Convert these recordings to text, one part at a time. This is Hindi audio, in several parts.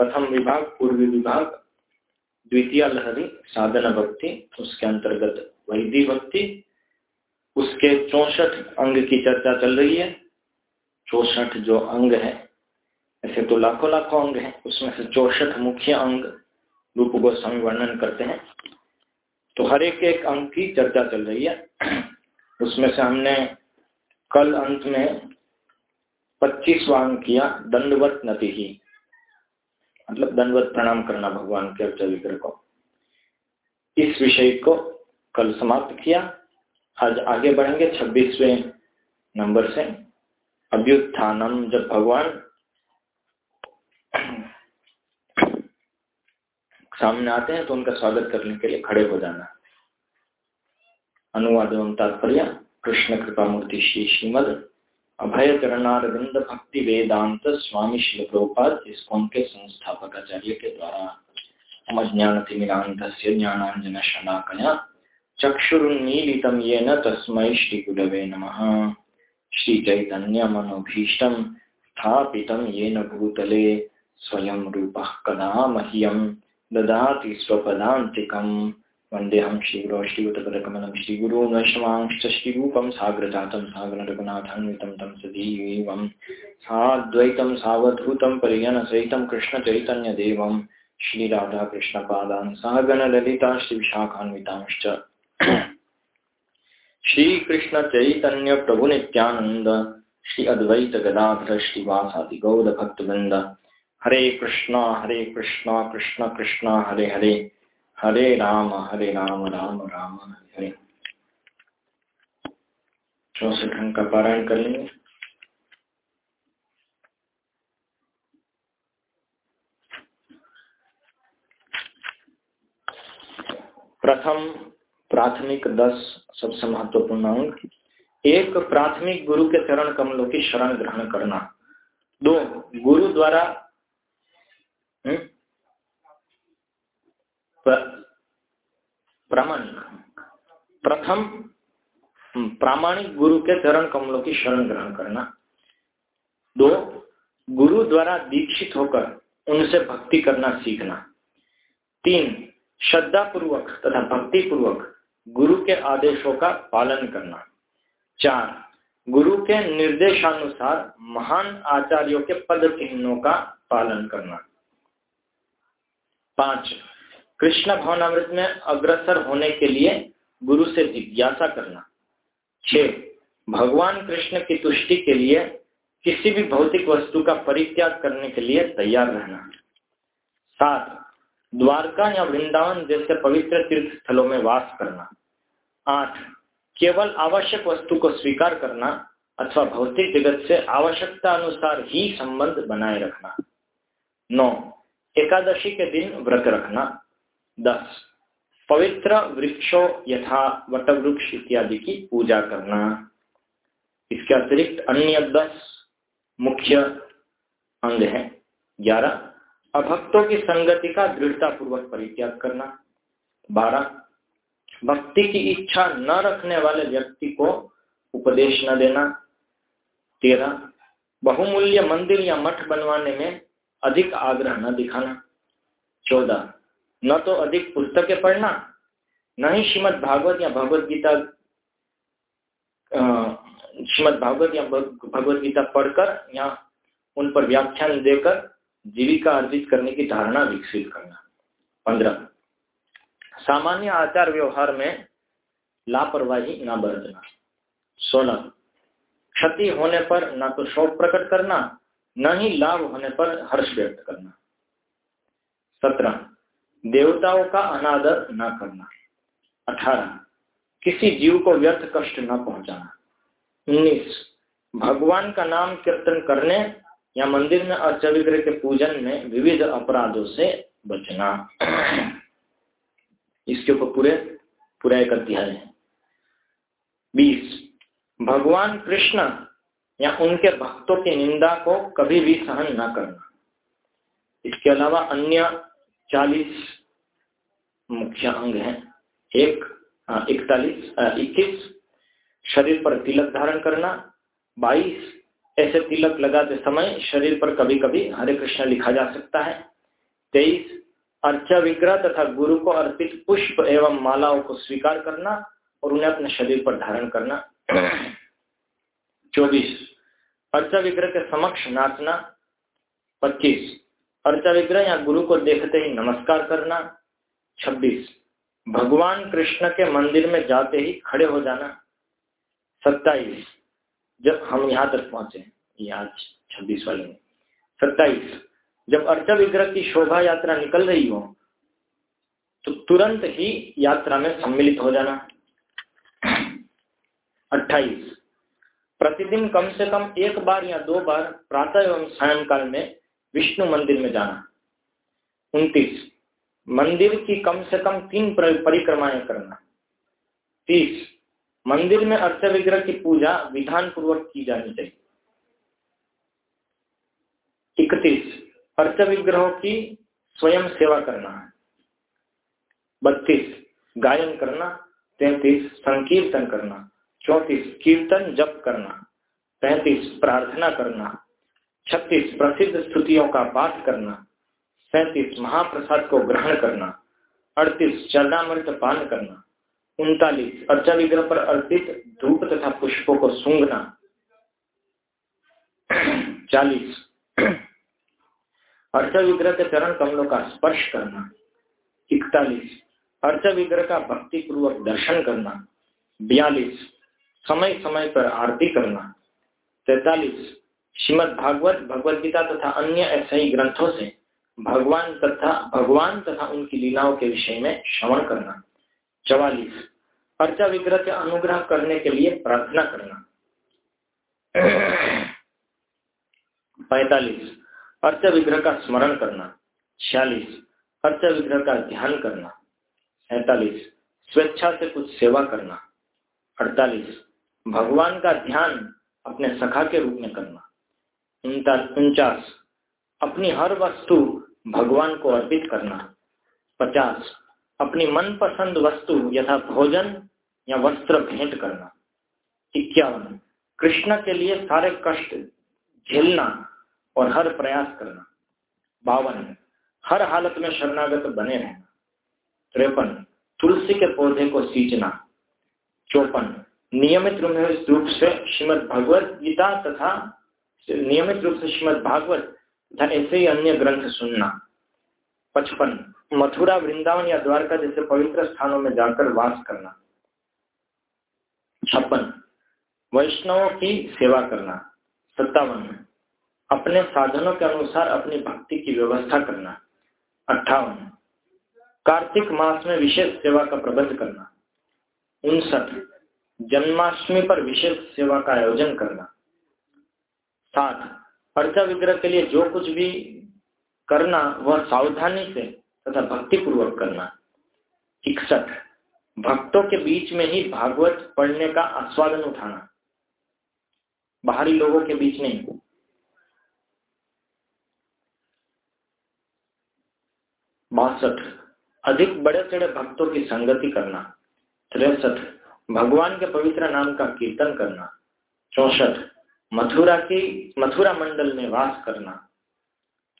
प्रथम विभाग, पूर्वी विभाग, द्वितीय लहरी, साधन भक्ति, उसके अंतर्गत वैधि भक्ति, उसके चौसठ अंग की चर्चा चल रही है। चौसठ जो अंग है, ऐसे तो लाखों लाखों अंग हैं, उसमें से चौसठ मुख्य अंग रूप गोस्वामी वर्णन करते हैं। तो हर एक एक अंग की चर्चा चल रही है। उसमें से हमने कल अंत में पच्चीसवा अंग किया, दंडवत नति ही। मतलब दंडवत प्रणाम करना भगवान के अर्चा विग्रह को। इस विषय को कल समाप्त किया। आज आगे बढ़ेंगे छब्बीसवें नंबर से। अभ्युत्थानम जब भगवान सामने आते हैं तो उनका स्वागत करने के लिए खड़े हो जाना। अनुवाद एवं तात्पर्य, कृष्ण कृपा मूर्ति श्री श्रीमद अभय चरणारविंद भक्ति वेदांत स्वामी श्री प्रभुपाद इसकोन के संस्थापक आचार्य के द्वारा हम ज्ञान तिमिरांत ज्ञानांजन शलाकया चक्षुरुन्मीलितं येन तस्मै श्रीगुरवे नमः। श्रीचैतन्यमनोभीष्टं स्थापितं येन भूतले स्वयं रूपः कदा मह्यं ददाति स्वपदान्तिकम्। वन्देऽहं श्रीगुरो श्रीयुतपदकमलं श्रीगुरो वैष्णवांश्च श्रीरूपं साग्रजातं सागररघुनाथान्वितं तं सदीवं साद्वैतं सावधूतं परिजनसहितं कृष्णचैतन्यदेवं श्रीराधाकृष्णपादान् सागणललिता श्रीविशाखान्वितांश्च। नित्यानंद श्री अद्वैत गदाधर श्रीवासादि गौर भक्तवृंद हरे कृष्णा हरे कृष्णा, कृष्ण, कृष्णा, हरे हरे। हरे राम हरे राम राम राम, हरे चौसठ अंक का पारायण कर लेंगे। प्रथम प्राथमिक दस सबसे महत्वपूर्ण अंक। एक, प्राथमिक गुरु के चरण कमलों की शरण ग्रहण करना। दो, गुरु द्वारा हम्म, प्रामाणिक प्रथम हम्म, प्रामाणिक गुरु के चरण कमलों की शरण ग्रहण करना। दो गुरु द्वारा दीक्षित होकर उनसे भक्ति करना सीखना। तीन श्रद्धा पूर्वक तथा भक्ति पूर्वक गुरु के आदेशों का पालन करना। चार गुरु के निर्देशानुसार महान आचार्यों के पद चिन्हों का पालन करना। पाँच कृष्ण भवनामृत में अग्रसर होने के लिए गुरु से जिज्ञासा करना। छ भगवान कृष्ण की तुष्टि के लिए किसी भी भौतिक वस्तु का परित्याग करने के लिए तैयार रहना। सात, द्वारका या वृंदावन जैसे पवित्र तीर्थ स्थलों में वास करना। आठ, केवल आवश्यक वस्तु को स्वीकार करना अथवा भौतिक जगत से आवश्यकता अनुसार ही संबंध बनाए रखना। नौ, एकादशी के दिन व्रत रखना। दस। पवित्र वृक्षों यथा वट वृक्ष इत्यादि की पूजा करना। इसके अतिरिक्त अन्य दस मुख्य अंग है। ग्यारह, अभक्तों की संगति का दृढ़ता पूर्वक परित्याग करना। बारह, भक्ति की इच्छा न रखने वाले व्यक्ति को उपदेश न देना। तेरह, बहुमूल्य मंदिर या मठ बनवाने में अधिक आग्रह न दिखाना। चौदह न तो अधिक पुस्तकें पढ़ना, न ही श्रीमद भागवत या भगवत गीता श्रीमद भागवत या भगवत गीता पढ़कर या उन पर व्याख्यान देकर जीविका अर्जित करने की धारणा विकसित करना। पंद्रह। सामान्य आचार व्यवहार में लापरवाही न बरतना। सोलह। क्षति होने पर न तो शोक प्रकट करना, न ही लाभ होने पर हर्ष व्यक्त करना। सत्रह। देवताओं का अनादर न करना। अठारह किसी जीव को व्यर्थ कष्ट न पहुंचाना। उन्नीस, भगवान का नाम कीर्तन करने या मंदिर में अर्चविग्रह के पूजन में विविध अपराधों से बचना। इसके ऊपर पूरे, पूरा एक अध्याय है। बीस, भगवान कृष्ण या उनके भक्तों की निंदा को कभी भी सहन न करना। इसके अलावा अन्य चालीस मुख्य अंग हैं। एक इकतालीस इक्कीस। शरीर पर तिलक धारण करना। बाईस, ऐसे तिलक लगाते समय शरीर पर कभी कभी हरे कृष्ण लिखा जा सकता है। तेईस, अर्चा विग्रह तथा गुरु को अर्पित पुष्प एवं मालाओं को स्वीकार करना और उन्हें अपने शरीर पर धारण करना। चौबीस, अर्चा विग्रह के समक्ष नाचना। पच्चीस अर्चा विग्रह या गुरु को देखते ही नमस्कार करना। छब्बीस, भगवान कृष्ण के मंदिर में जाते ही खड़े हो जाना। सत्ताईस, जब हम यहाँ तक पहुँचे आज छब्बीस वाले में। सत्ताईस, जब अर्चा विग्रह की शोभा यात्रा निकल रही हो तो तुरंत ही यात्रा में सम्मिलित हो जाना। अट्ठाईस, प्रतिदिन कम से कम एक बार या दो बार प्रातः एवं सायंकाल में विष्णु मंदिर में जाना। उनतीस, मंदिर की कम से कम तीन परिक्रमाएँ करना। तीस, मंदिर में अर्थ विग्रह की पूजा विधान पूर्वक की जानी चाहिए। इकतीस, अर्थ विग्रहों की स्वयं सेवा करना। बत्तीस, गायन करना। तैतीस, संकीर्तन करना। चौतीस, कीर्तन जप करना। पैंतीस, प्रार्थना करना। छत्तीस प्रसिद्ध स्तुतियों का पाठ करना, सैतीस महाप्रसाद को ग्रहण करना, अड़तीस चरणामृत पान करना, उनतालीस अर्चा विग्रह पर अर्पित धूप तथा पुष्पों को सूंघना, चालीस अर्चा विग्रह के चरण कमलों का स्पर्श करना, इकतालीस अर्चा विग्रह का भक्ति पूर्वक दर्शन करना, बयालीस समय समय पर आरती करना, तैतालीस श्रीमद भागवत भगवद गीता तथा अन्य ऐसे ही ग्रंथों से भगवान तथा भगवान तथा उनकी लीलाओं के विषय में श्रवण करना। चवालीस। अर्चा विग्रह के अनुग्रह करने के लिए प्रार्थना करना। पैतालीस। अर्चा विग्रह का स्मरण करना। छियालीस। अर्चा विग्रह का ध्यान करना। सैतालीस। स्वेच्छा से कुछ सेवा करना। अड़तालीस। भगवान का ध्यान अपने सखा के रूप में करना। उनचास। अपनी हर वस्तु भगवान को अर्पित करना। पचास। अपनी मनपसंद वस्तु यथा भोजन या वस्त्र भेंट करना। इक्यावन। कृष्ण के लिए सारे कष्ट झेलना और हर प्रयास करना। बावन। हर हालत में शरणागत बने रहना। त्रेपन। तुलसी के पौधे को सींचना। चौपन। नियमित रूप से श्रीमद भगवत गीता तथा नियमित रूप से श्रीमद भागवत तथा ऐसे ही अन्य ग्रंथ सुनना। पचपन, मथुरा, वृंदावन या द्वारका जैसे पवित्र स्थानों में जाकर वास करना। छप्पन, वैष्णवों की सेवा करना। सत्तावन, अपने साधनों के अनुसार अपनी भक्ति की व्यवस्था करना। अट्ठावन, कार्तिक मास में विशेष सेवा का प्रबंध करना। उनसठ, जन्माष्टमी पर विशेष सेवा का आयोजन करना। सात अर्चा विग्रह के लिए जो कुछ भी करना, वह सावधानी से तथा भक्ति पूर्वक करना। इकसठ, भक्तों के बीच में ही भागवत पढ़ने का आस्वादन उठाना। बाहरी लोगों के बीच नहीं। बासठ, अधिक बड़े चढ़े भक्तों की संगति करना। तिरसठ, भगवान के पवित्र नाम का कीर्तन करना। चौसठ मथुरा की, मथुरा मंडल में वास करना।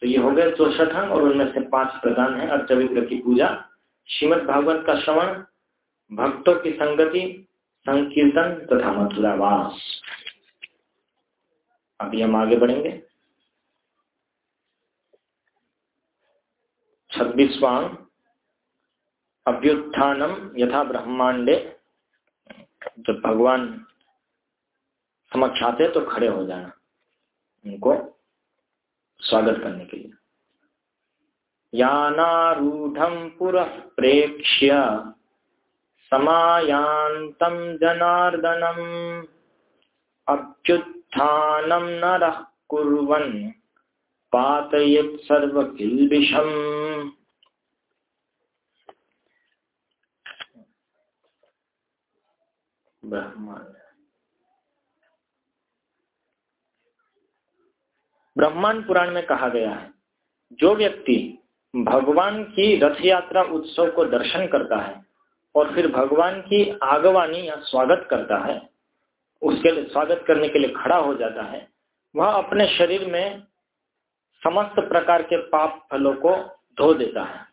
तो ये हो गए चौसठ अंग और उनमें से पाँच प्रदान है अर्चविग्र की पूजा, श्रीमद भागवत का श्रवण, भक्तों की संगति, संकीर्तन तथा मथुरा वास। अभी हम आगे बढ़ेंगे। छब्बीसवा अभ्युत्थानम यथा ब्रह्मांडे, जब भगवान समक्ष आते तो खड़े हो जाना। उनको स्वागत करने के लिए। यानारूढ़ पुरः प्रेक्ष्य समायान्तं जनार्दनम् अभ्युत्थानं नरः कुर्वन् पातयेत् सर्वकिल्बिषम्। ब्रह्मांड ब्रह्मांड पुराण में कहा गया है। जो व्यक्ति भगवान की रथ यात्रा उत्सव को दर्शन करता है और फिर भगवान की आगवानी या स्वागत करता है, उसके लिए स्वागत करने के लिए खड़ा हो जाता है, वह अपने शरीर में समस्त प्रकार के पाप फलों को धो देता है।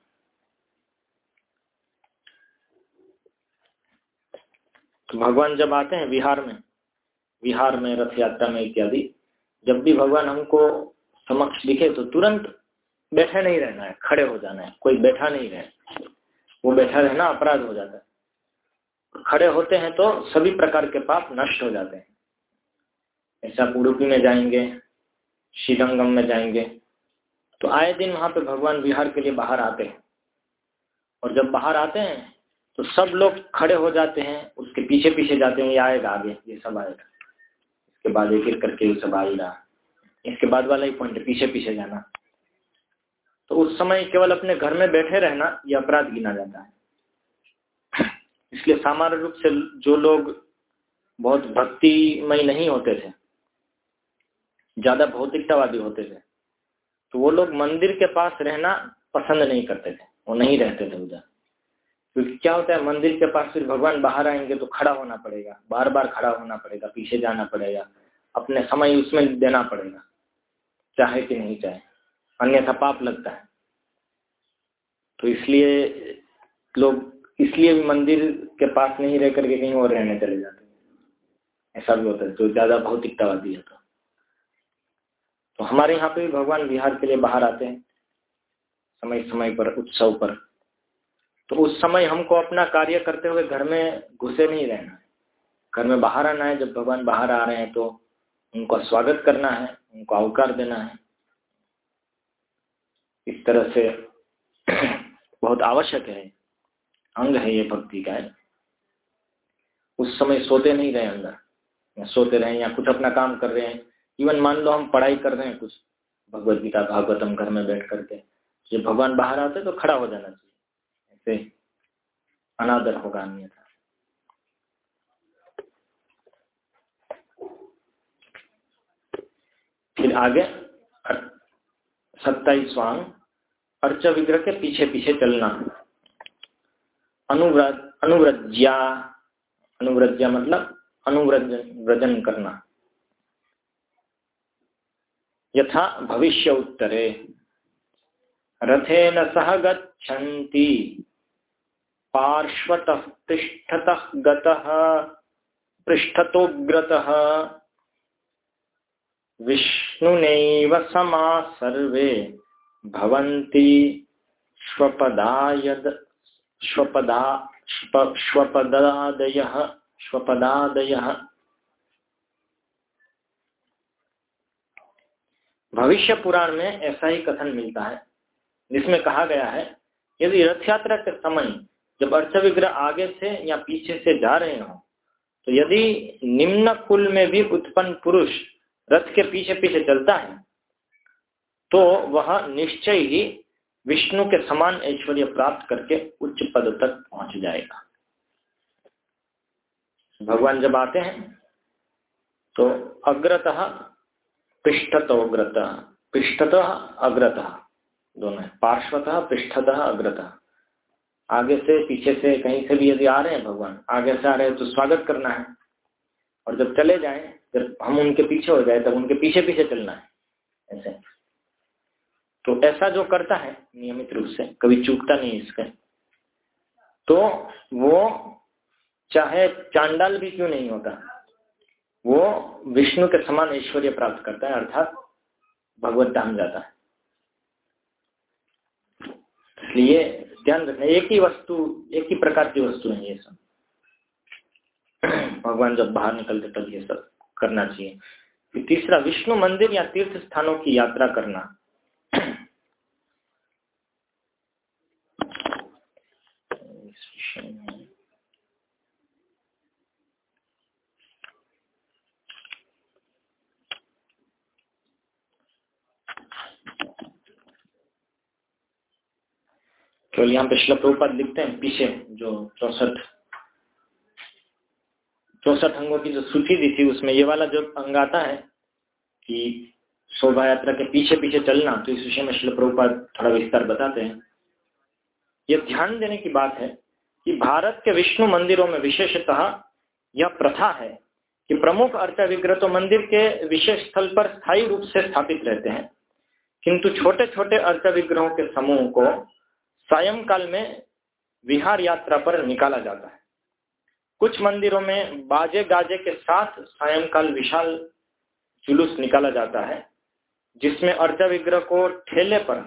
तो भगवान जब आते हैं बिहार में बिहार में रथ यात्रा में इत्यादि जब भी भगवान हमको समक्ष दिखे तो तुरंत बैठे नहीं रहना है, खड़े हो जाना है। कोई बैठा नहीं रहे। वो बैठा रहना अपराध हो जाता है। खड़े होते हैं तो सभी प्रकार के पाप नष्ट हो जाते हैं। ऐसा उड़ुपी में जाएँगे श्रीरंगम में जाएँगे तो आए दिन वहाँ पे भगवान विहार के लिए बाहर आते हैं। और जब बाहर आते हैं तो सब लोग खड़े हो जाते हैं, उसके पीछे पीछे जाते हैं, ये आएगा आगे, ये सब आएगा। इसके बाद एक एक करके सब आएगा इसके बाद वाला ही पॉइंट पीछे पीछे जाना। तो उस समय केवल अपने घर में बैठे रहना यह अपराध गिना जाता है। इसलिए सामान्य रूप से जो लोग बहुत भक्तिमय नहीं होते थे, ज़्यादा भौतिकतावादी होते थे तो वो लोग मंदिर के पास रहना पसंद नहीं करते थे, वो नहीं रहते थे उधर। क्योंकि क्या होता है, मंदिर के पास फिर भगवान बाहर आएँगे तो खड़ा होना पड़ेगा। बार बार खड़ा होना पड़ेगा, पीछे जाना पड़ेगा, अपने समय उसमें देना पड़ेगा, चाहे कि नहीं चाहे। अन्यथा पाप लगता है। तो इसलिए लोग, इसलिए भी मंदिर के पास नहीं रह करके कहीं और रहने चले जाते हैं। ऐसा भी होता है जो ज़्यादा भौतिकतावादी है तो। तो हमारे यहाँ पे भगवान बिहार के लिए बाहर आते हैं समय समय पर, उत्सव पर। तो उस समय हमको अपना कार्य करते हुए घर में घुसे नहीं रहना है। घर में बाहर आना है, जब भगवान बाहर आ रहे हैं तो उनका स्वागत करना है, उनको अवकार देना है। इस तरह से बहुत आवश्यक है, अंग है ये भक्ति का। है उस समय सोते नहीं रहे अंदर। या सोते रहे या कुछ अपना काम कर रहे हैं। इवन मान लो हम पढ़ाई कर रहे हैं कुछ, भगवत गीता, भागवतम घर में बैठ करके। जब भगवान बाहर आते तो खड़ा हो जाना चाहिए। ऐसे अनादर होगा अन्यथा। फिर आगे सत्ताईसवां, अर्च विग्रह के पीछे पीछे चलना। अनुव्रज अनुव्रज्या। अनुव्रज्या मतलब अनुव्रजन करना। यथा भविष्य उत्तरे। रथेन सह गच्छन्ति। पार्श्वतः विष्णुनैव समा सर्वे भवन्ति भविष्य पुराण में ऐसा ही कथन मिलता है, जिसमें कहा गया है, यदि रथ यात्रा के समय जब अर्थ विग्रह आगे से या पीछे से जा रहे हो तो यदि निम्न कुल में भी उत्पन्न पुरुष रथ के पीछे पीछे चलता है तो वह निश्चय ही विष्णु के समान ऐश्वर्य प्राप्त करके उच्च पद तक पहुँच जाएगा। भगवान जब आते हैं तो अग्रतः पृष्ठतो अग्रतः, पृष्ठतः अग्रतः, दोनों पार्श्वतः पृष्ठतः अग्रतः। आगे से, पीछे से, कहीं से भी यदि आ रहे हैं भगवान, आगे से आ रहे हैं तो स्वागत करना है। और जब चले जाए, जब हम उनके पीछे हो जाए, तब उनके पीछे पीछे चलना है। ऐसे। तो ऐसा जो करता है, नियमित रूप से, कभी चूकता नहीं इसके। तो वो चाहे चांडाल भी क्यों नहीं होता, वो विष्णु के समान ऐश्वर्य प्राप्त करता है, अर्थात भगवत धाम जाता है। इसलिए ध्यान रखना, एक ही वस्तु, एक ही प्रकार की वस्तु है ये सब। भगवान जब बाहर निकलते तब ये सब करना चाहिए। तीसरा, विष्णु मंदिर या तीर्थ स्थानों की यात्रा करना इस विषय में केवल यहाँ पे श्लोक प्रभुपाद लिखते हैं, पीछे जो चौसठ चौसठ अंगों की जो सूची दी थी, उसमें ये वाला जो अंग आता है कि शोभा यात्रा के पीछे पीछे चलना तो इस विषय में श्लोक प्रभुपाद थोड़ा विस्तार बताते हैं। यह ध्यान देने की बात है कि भारत के विष्णु मंदिरों में विशेषतः यह प्रथा है कि प्रमुख अर्चा विग्रह तो मंदिर के विशेष स्थल पर स्थायी रूप से स्थापित रहते हैं। किंतु छोटे छोटे अर्थ विग्रहों के समूह को सायंकाल में विहार यात्रा पर निकाला जाता है। कुछ मंदिरों में बाजे गाजे के साथ सायंकाल विशाल जुलूस निकाला जाता है, जिसमें अर्थ विग्रह को ठेले पर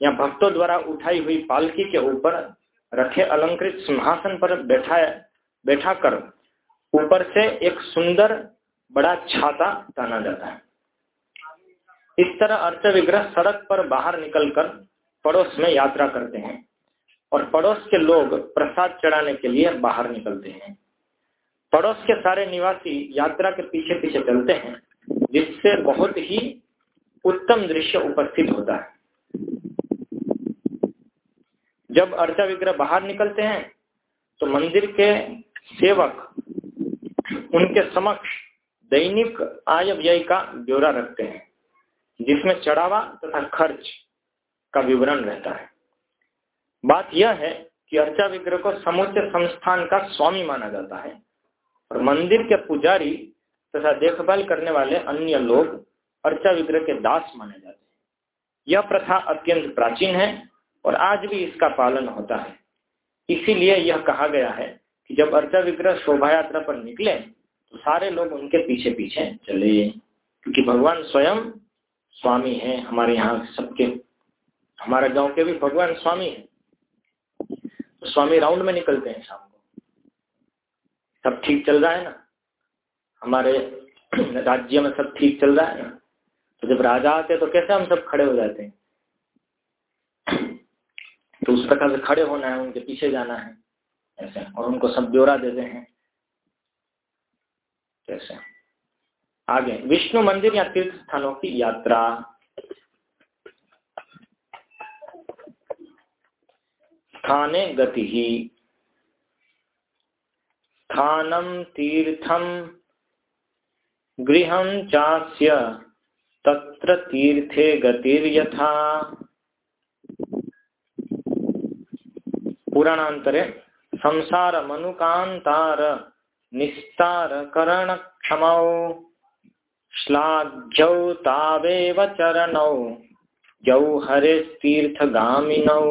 या भक्तों द्वारा उठाई हुई पालकी के ऊपर रखे अलंकृत सिंहासन पर बैठा बैठा कर ऊपर से एक सुंदर बड़ा छाता ताना जाता है। इस तरह अर्थ विग्रह सड़क पर बाहर निकलकर पड़ोस में यात्रा करते हैं और पड़ोस के लोग प्रसाद चढ़ाने के लिए बाहर निकलते हैं। पड़ोस के सारे निवासी यात्रा के पीछे पीछे चलते हैं, जिससे बहुत ही उत्तम दृश्य उपस्थित होता है। जब अर्चा विग्रह बाहर निकलते हैं तो मंदिर के सेवक उनके समक्ष दैनिक आय व्यय का ब्यौरा रखते हैं, जिसमें चढ़ावा तथा खर्च का विवरण रहता है। बात यह है कि अर्चा विग्रह को समुचे संस्थान का स्वामी माना जाता है और मंदिर के पुजारी तथा देखभाल करने वाले अन्य लोग अर्चा विग्रह के दास माने जाते हैं। यह प्रथा अत्यंत प्राचीन है और आज भी इसका पालन होता है। इसीलिए यह कहा गया है कि जब अर्चा विग्रह शोभा यात्रा पर निकले तो सारे लोग उनके पीछे पीछे चले, क्योंकि भगवान स्वयं स्वामी है हमारे यहाँ सबके। हमारे गाँव के भी भगवान स्वामी है। तो स्वामी राउंड में निकलते हैं शाम को। सब ठीक चल रहा है ना? हमारे राज्य में सब ठीक चल रहा है ना? तो जब राजा आते तो कैसे हम सब खड़े हो जाते हैं? तो उस प्रकार से खड़े होना है, उनके पीछे जाना है। ऐसे, और उनको सब ब्यौरा देते हैं। कैसे? आगे, विष्णु मंदिर या तीर्थ स्थानों की यात्रा। स्थाने गति। ही स्थानम तीर्थम गृह चास्य, तत्र तीर्थे गतिर्यथा। पुराणांतरे संसार मनुकांतार निस्तार करण क्षमौ श्लाघ्यौ तावेव चरणौ जौ हरेस्तीर्थगामिनौ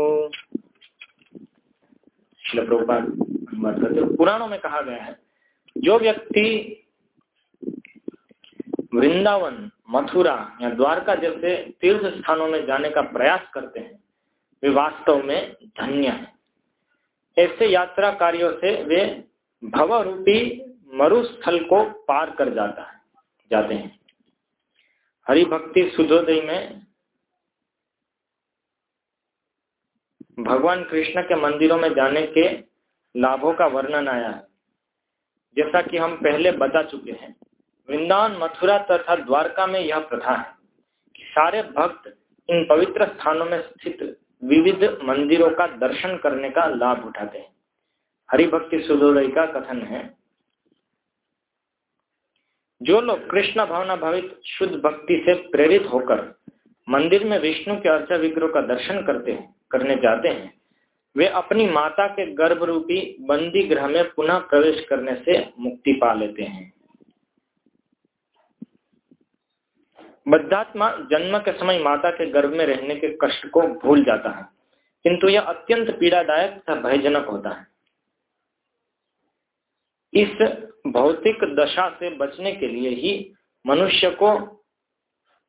पुराणों में कहा गया है, जो व्यक्ति वृंदावन, मथुरा या द्वारका जैसे तीर्थ स्थानों में जाने का प्रयास करते हैं, वे वास्तव में धन्य है। ऐसे यात्रा कार्यों से वे भव रूपी मरुस्थल को पार कर जाता है, जाते हैं। हरि भक्ति सुधोदय में भगवान कृष्ण के मंदिरों में जाने के लाभों का वर्णन आया है। जैसा कि हम पहले बता चुके हैं, वृंदावन, मथुरा तथा द्वारका में यह प्रथा है कि सारे भक्त इन पवित्र स्थानों में स्थित विविध मंदिरों का दर्शन करने का लाभ उठाते हैं। हरिभक्ति सुदोदय का कथन है, जो लोग कृष्ण भावना भावित शुद्ध भक्ति से प्रेरित होकर मंदिर में विष्णु के अर्चा विग्रह का दर्शन करते हैं, करने जाते हैं। वे अपनी माता के गर्भ रूपी बंदी ग्रह में पुनः प्रवेश करने से मुक्ति पा लेते हैं। बद्धात्मा जन्म के समय माता के गर्भ में रहने के कष्ट को भूल जाता है, किंतु यह अत्यंत पीड़ादायक तथा भयजनक होता है। इस भौतिक दशा से बचने के लिए ही मनुष्य को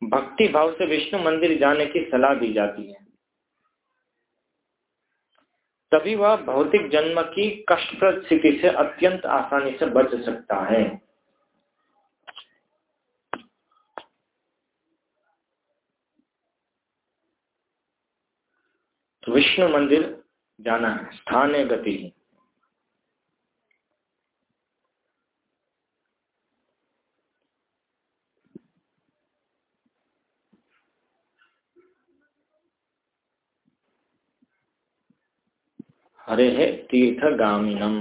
भक्ति भाव से विष्णु मंदिर जाने की सलाह दी जाती है। तभी वह भौतिक जन्म की कष्टप्रद स्थिति से अत्यंत आसानी से बच सकता है। तो विष्णु मंदिर जाना है स्थान है। गति हरे है तीर्थगामिनम।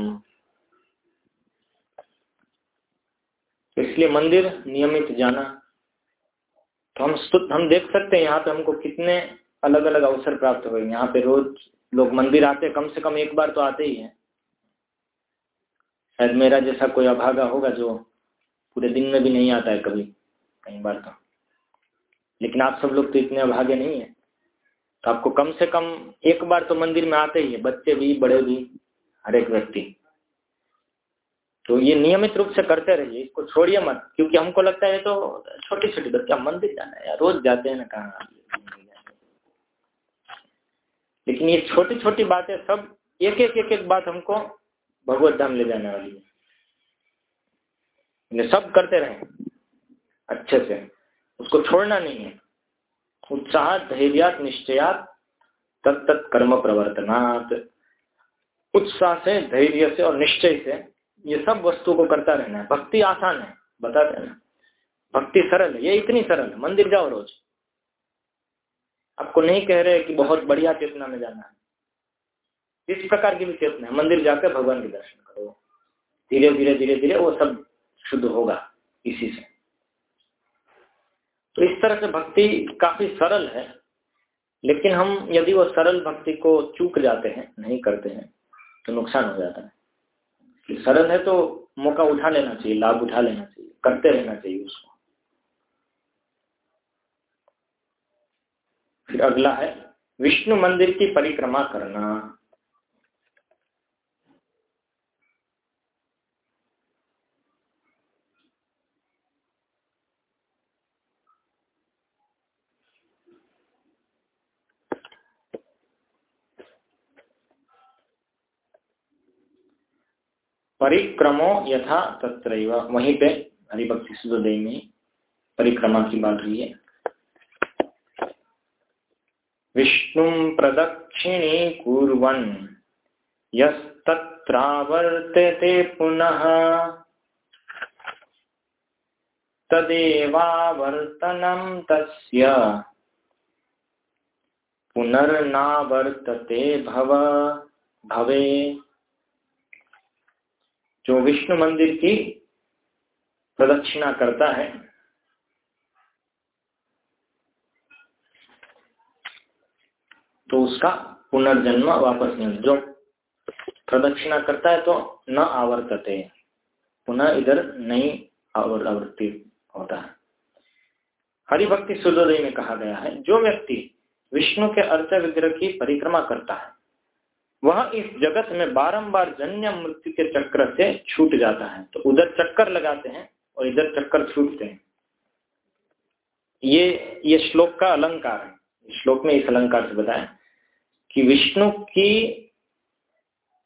इसलिए मंदिर नियमित जाना। तो हम हम देख सकते हैं यहाँ पे हमको कितने अलग अलग अवसर प्राप्त हुए। यहाँ पे रोज लोग मंदिर आते कम से कम एक बार तो आते ही हैं। शायद मेरा जैसा कोई अभागा होगा जो पूरे दिन में भी नहीं आता है कभी, कई बार तो। लेकिन आप सब लोग तो इतने अभागे नहीं है। तो आपको कम से कम एक बार तो मंदिर में आते ही है, बच्चे भी, बड़े भी, हर एक व्यक्ति। तो ये नियमित रूप से करते रहिए, इसको छोड़िए मत, क्योंकि हमको लगता है तो छोटी छोटी बच्चे मंदिर जाना है रोज जाते हैं ना कहा? लेकिन ये छोटी छोटी बातें सब एक एक एक एक बात हमको भगवत धाम ले जाने वाली है। सब करते रहे, अच्छे से। उसको छोड़ना नहीं है। उत्साह धैर्य निश्चयात तत्त कर्म प्रवर्तनात्। उत्साह से, धैर्य से और निश्चय से ये सब वस्तु को करता रहना है। भक्ति आसान है बताते हैं भक्ति सरल है, ये इतनी सरल है, मंदिर जाओ रोज। आपको नहीं कह रहे कि बहुत बढ़िया चेतना में जाना है। इस प्रकार की भी चेतना है, मंदिर जाकर भगवान के दर्शन करो। धीरे धीरे धीरे धीरे वो सब शुद्ध होगा, इसी से। तो इस तरह से भक्ति काफ़ी सरल है, लेकिन हम यदि वो सरल भक्ति को चूक जाते हैं, नहीं करते हैं तो नुकसान हो जाता है। सरल है तो मौका उठा लेना चाहिए, लाभ उठा लेना चाहिए, करते रहना चाहिए उसको। फिर अगला है, विष्णु मंदिर की परिक्रमा करना। परिक्रमो यथा तत्र वहीं पे हरिभक्ति सुदोदय में परिक्रमा की बात हुई है। विष्णु प्रदक्षिणी कुर्वन्, यस्तत्रावर्तते पुनः, तदेवावर्तनं तस्य, पुनर्नावर्तते भव, भवे। जो विष्णु मंदिर की प्रदक्षिणा करता है तो उसका पुनर्जन्म वापस नहीं जो प्रदक्षिणा करता है तो न आवर्तते, पुनः इधर नहीं आवृत्ति होता है। हरिभक्ति सूर्योदय में कहा गया है, जो व्यक्ति विष्णु के अर्थ विग्रह की परिक्रमा करता है वह इस जगत में बारंबार जन्य मृत्यु के चक्र से छूट जाता है। तो उधर चक्कर लगाते हैं और इधर चक्कर छूटते हैं। ये ये श्लोक का अलंकार है। श्लोक में इस अलंकार से बताया कि विष्णु की,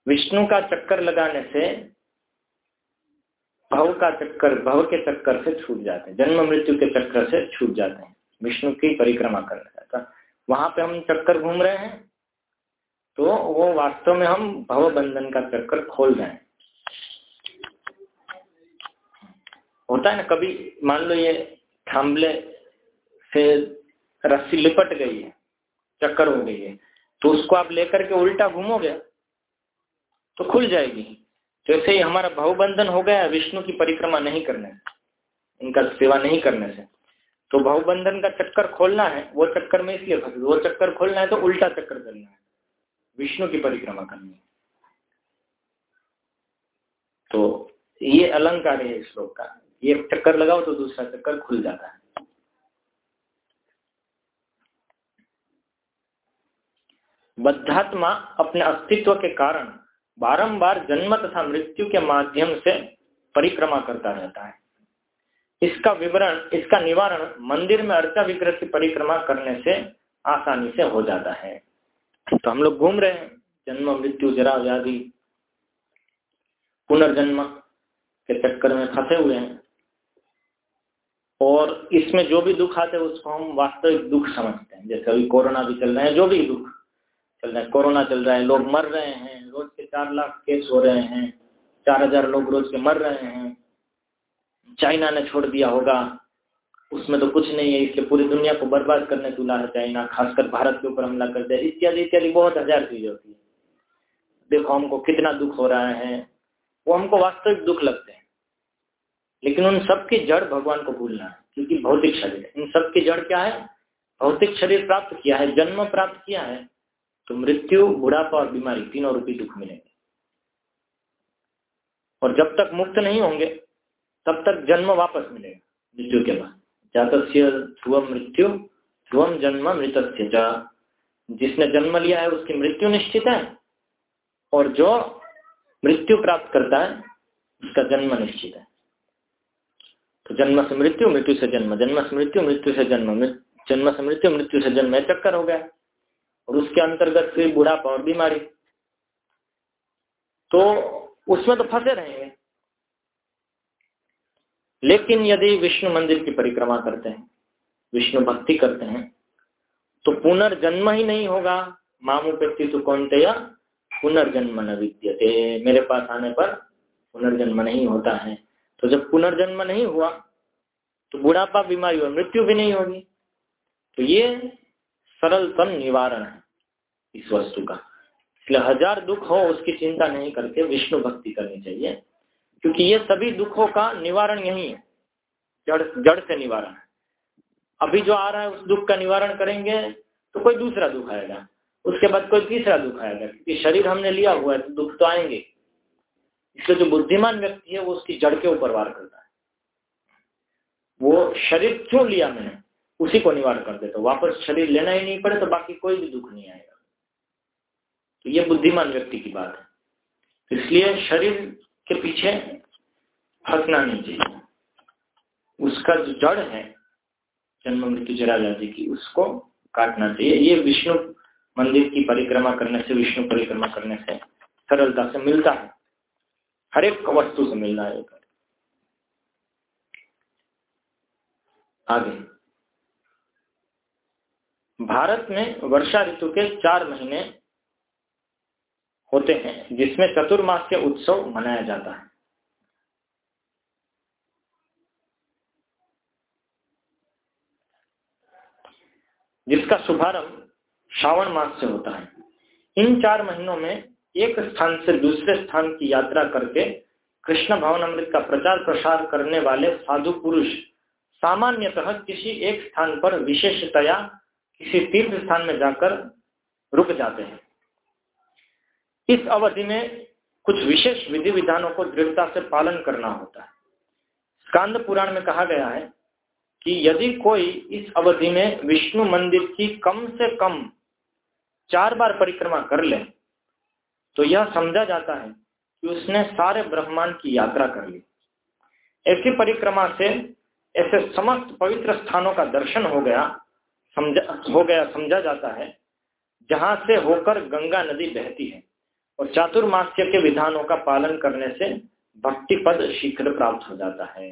विष्णु का चक्कर लगाने से भव का चक्कर, भव के चक्कर से छूट जाते हैं। जन्म मृत्यु के चक्कर से छूट जाते हैं। विष्णु की परिक्रमा करने का वहाँ पे हम चक्कर घूम रहे हैं। तो वो वास्तव में हम भव बंधन का चक्कर खोल रहे हैं। होता है ना, कभी मान लो ये थाम्बले से रस्सी लिपट गई है, चक्कर हो गई है तो उसको आप लेकर के उल्टा घूमोगे तो खुल जाएगी। जैसे ही हमारा भावबंधन हो गया, विष्णु की परिक्रमा नहीं करने इनका सेवा नहीं करने से। तो भावबंधन का चक्कर खोलना है, वो चक्कर में इसलिए वो चक्कर खोलना है तो उल्टा चक्कर करना है। विष्णु की परिक्रमा करनी तो ये अलंकार है श्लोक का। ये चक्कर लगाओ तो दूसरा चक्कर खुल जाता है। बद्धात्मा अपने अस्तित्व के कारण बारंबार जन्म तथा मृत्यु के माध्यम से परिक्रमा करता रहता है। इसका विवरण, इसका निवारण मंदिर में अर्चा विग्रह की परिक्रमा करने से आसानी से हो जाता है। तो हम लोग घूम रहे हैं। जन्म, मृत्यु, जरा व्याधि पुनर्जन्म के चक्कर में फंसे हुए हैं। और इसमें जो भी दुख आते हैं, उसको हम वास्तविक दुख समझते हैं। जैसे अभी कोरोना भी चल रहे हैं, जो भी दुख चल रहा है, कोरोना चल रहा है, लोग मर रहे हैं, रोज के चार लाख केस हो रहे हैं, चार हज़ार लोग रोज के मर रहे हैं। चाइना ने छोड़ दिया होगा। उसमें तो कुछ नहीं है इसलिए पूरी दुनिया को बर्बाद करने तुला है चाइना खासकर भारत के ऊपर हमला कर दिया इत्यादि इत्यादि, बहुत हज़ार चीज़ें होती है। देखो, हमको कितना दुख हो रहा है, वो हमको वास्तविक दुख लगते हैं। लेकिन उन सबकी जड़ भगवान को भूलना है, क्योंकि भौतिक शरीर इन सबकी जड़ क्या है? भौतिक शरीर प्राप्त किया है, जन्म प्राप्त किया है तो मृत्यु, बुढ़ापा और बीमारी तीनों रूपी दुख मिलेंगे। और जब तक मुक्त नहीं होंगे, तब तक जन्म वापस मिलेगा, मृत्यु के बाद। जातस्य ध्रुव मृत्यु ध्रुवम जन्म मृत जिसने जन्म लिया है, उसकी मृत्यु निश्चित है। और जो मृत्यु प्राप्त करता है, उसका जन्म निश्चित है। तो जन्म से मृत्यु मृत्यु से जन्म जन्म से मृत्यु मृत्यु से जन्म जन्म से मृत्यु मृत्यु से जन्म चक्कर हो गया। और उसके अंतर्गत फिर बुढ़ापा और बीमारी। तो उसमें तो फंसे रहेंगे। लेकिन यदि विष्णु मंदिर की परिक्रमा करते हैं, विष्णु भक्ति करते हैं तो पुनर्जन्म ही नहीं होगा। मामू व्यक्ति तो कौन या पुनर्जन्म न विद्यते। मेरे पास आने पर पुनर्जन्म नहीं होता है। तो जब पुनर्जन्म नहीं हुआ तो बुढ़ापा, बीमारी और मृत्यु भी नहीं होगी। तो ये सरलतम निवारण है इस वस्तु का। इसलिए हज़ार दुख हो, उसकी चिंता नहीं करके विष्णु भक्ति करनी चाहिए। क्योंकि ये सभी दुखों का निवारण यही है। जड़ जड़ से निवारण। अभी जो आ रहा है, उस दुख का निवारण करेंगे तो कोई दूसरा दुख आएगा। उसके बाद कोई तीसरा दुख आएगा। क्योंकि शरीर हमने लिया हुआ है तो दुख तो आएँगे। इसलिए जो बुद्धिमान व्यक्ति है, वो उसकी जड़ के ऊपर वार करता है। वो शरीर क्यों लिया मैंने, उसी को निवार कर देता वापस शरीर लेना ही नहीं पड़े तो बाकी कोई भी दुख नहीं आएगा। तो ये बुद्धिमान व्यक्ति की बात है। इसलिए शरीर के पीछे फंसना नहीं चाहिए। उसका जो जड़ है, जन्म मृत्यु जरा जाति की, उसको काटना चाहिए। ये विष्णु मंदिर की परिक्रमा करने से, विष्णु परिक्रमा करने से सरलता से मिलता है। हर एक वस्तु से मिलना है। आगे। भारत में वर्षा ऋतु के चार महीने होते हैं, जिसमें चतुर्मास्य उत्सव मनाया जाता है। जिसका शुभारंभ श्रावण मास से होता है। इन चार महीनों में एक स्थान से दूसरे स्थान की यात्रा करके कृष्ण भवन अमृत का प्रचार प्रसार करने वाले साधु पुरुष सामान्यतः किसी एक स्थान पर विशेषतया किसी तीर्थ स्थान में जाकर रुक जाते हैं। इस अवधि में कुछ विशेष विधि विधानों को दृढ़ता से पालन करना होता है। स्कांद पुराण में कहा गया है कि यदि कोई इस अवधि में विष्णु मंदिर की कम से कम चार बार परिक्रमा कर ले तो यह समझा जाता है कि उसने सारे ब्रह्मांड की यात्रा कर ली। ऐसी परिक्रमा से ऐसे समस्त पवित्र स्थानों का दर्शन हो गया, समझा, हो गया, समझा जाता है, जहाँ से होकर गंगा नदी बहती है। और चातुर्मास्य के विधानों का पालन करने से भक्ति पद शीघ्र प्राप्त हो जाता है।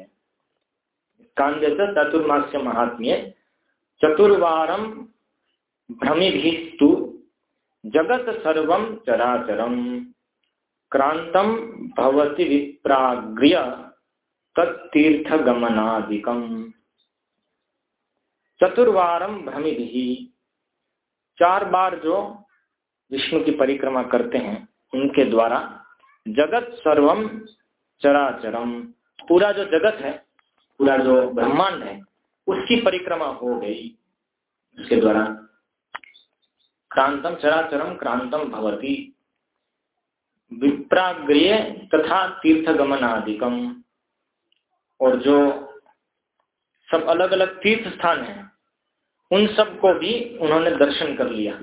कांग्य चातुर्मास्य महात्म्य चतुर्वारम भ्रमिभिस्तु, जगत सर्व चराचरम क्रांतम भवति विप्राग्र्य तत्तीर्थ गमनादिकम चतुर्वारम भ्रमिभि, चार बार जो विष्णु की परिक्रमा करते हैं उनके द्वारा जगत सर्वम चराचरम। पूरा जो जगत है, पूरा जो ब्रह्मांड है, उसकी परिक्रमा हो गई। उसके द्वारा क्रांतम चराचरम, क्रांतम भवती। विप्राग्रिय तथा तीर्थगमन आदिकम और जो सब अलग अलग तीर्थ स्थान है, उन सबको भी उन्होंने दर्शन कर लिया।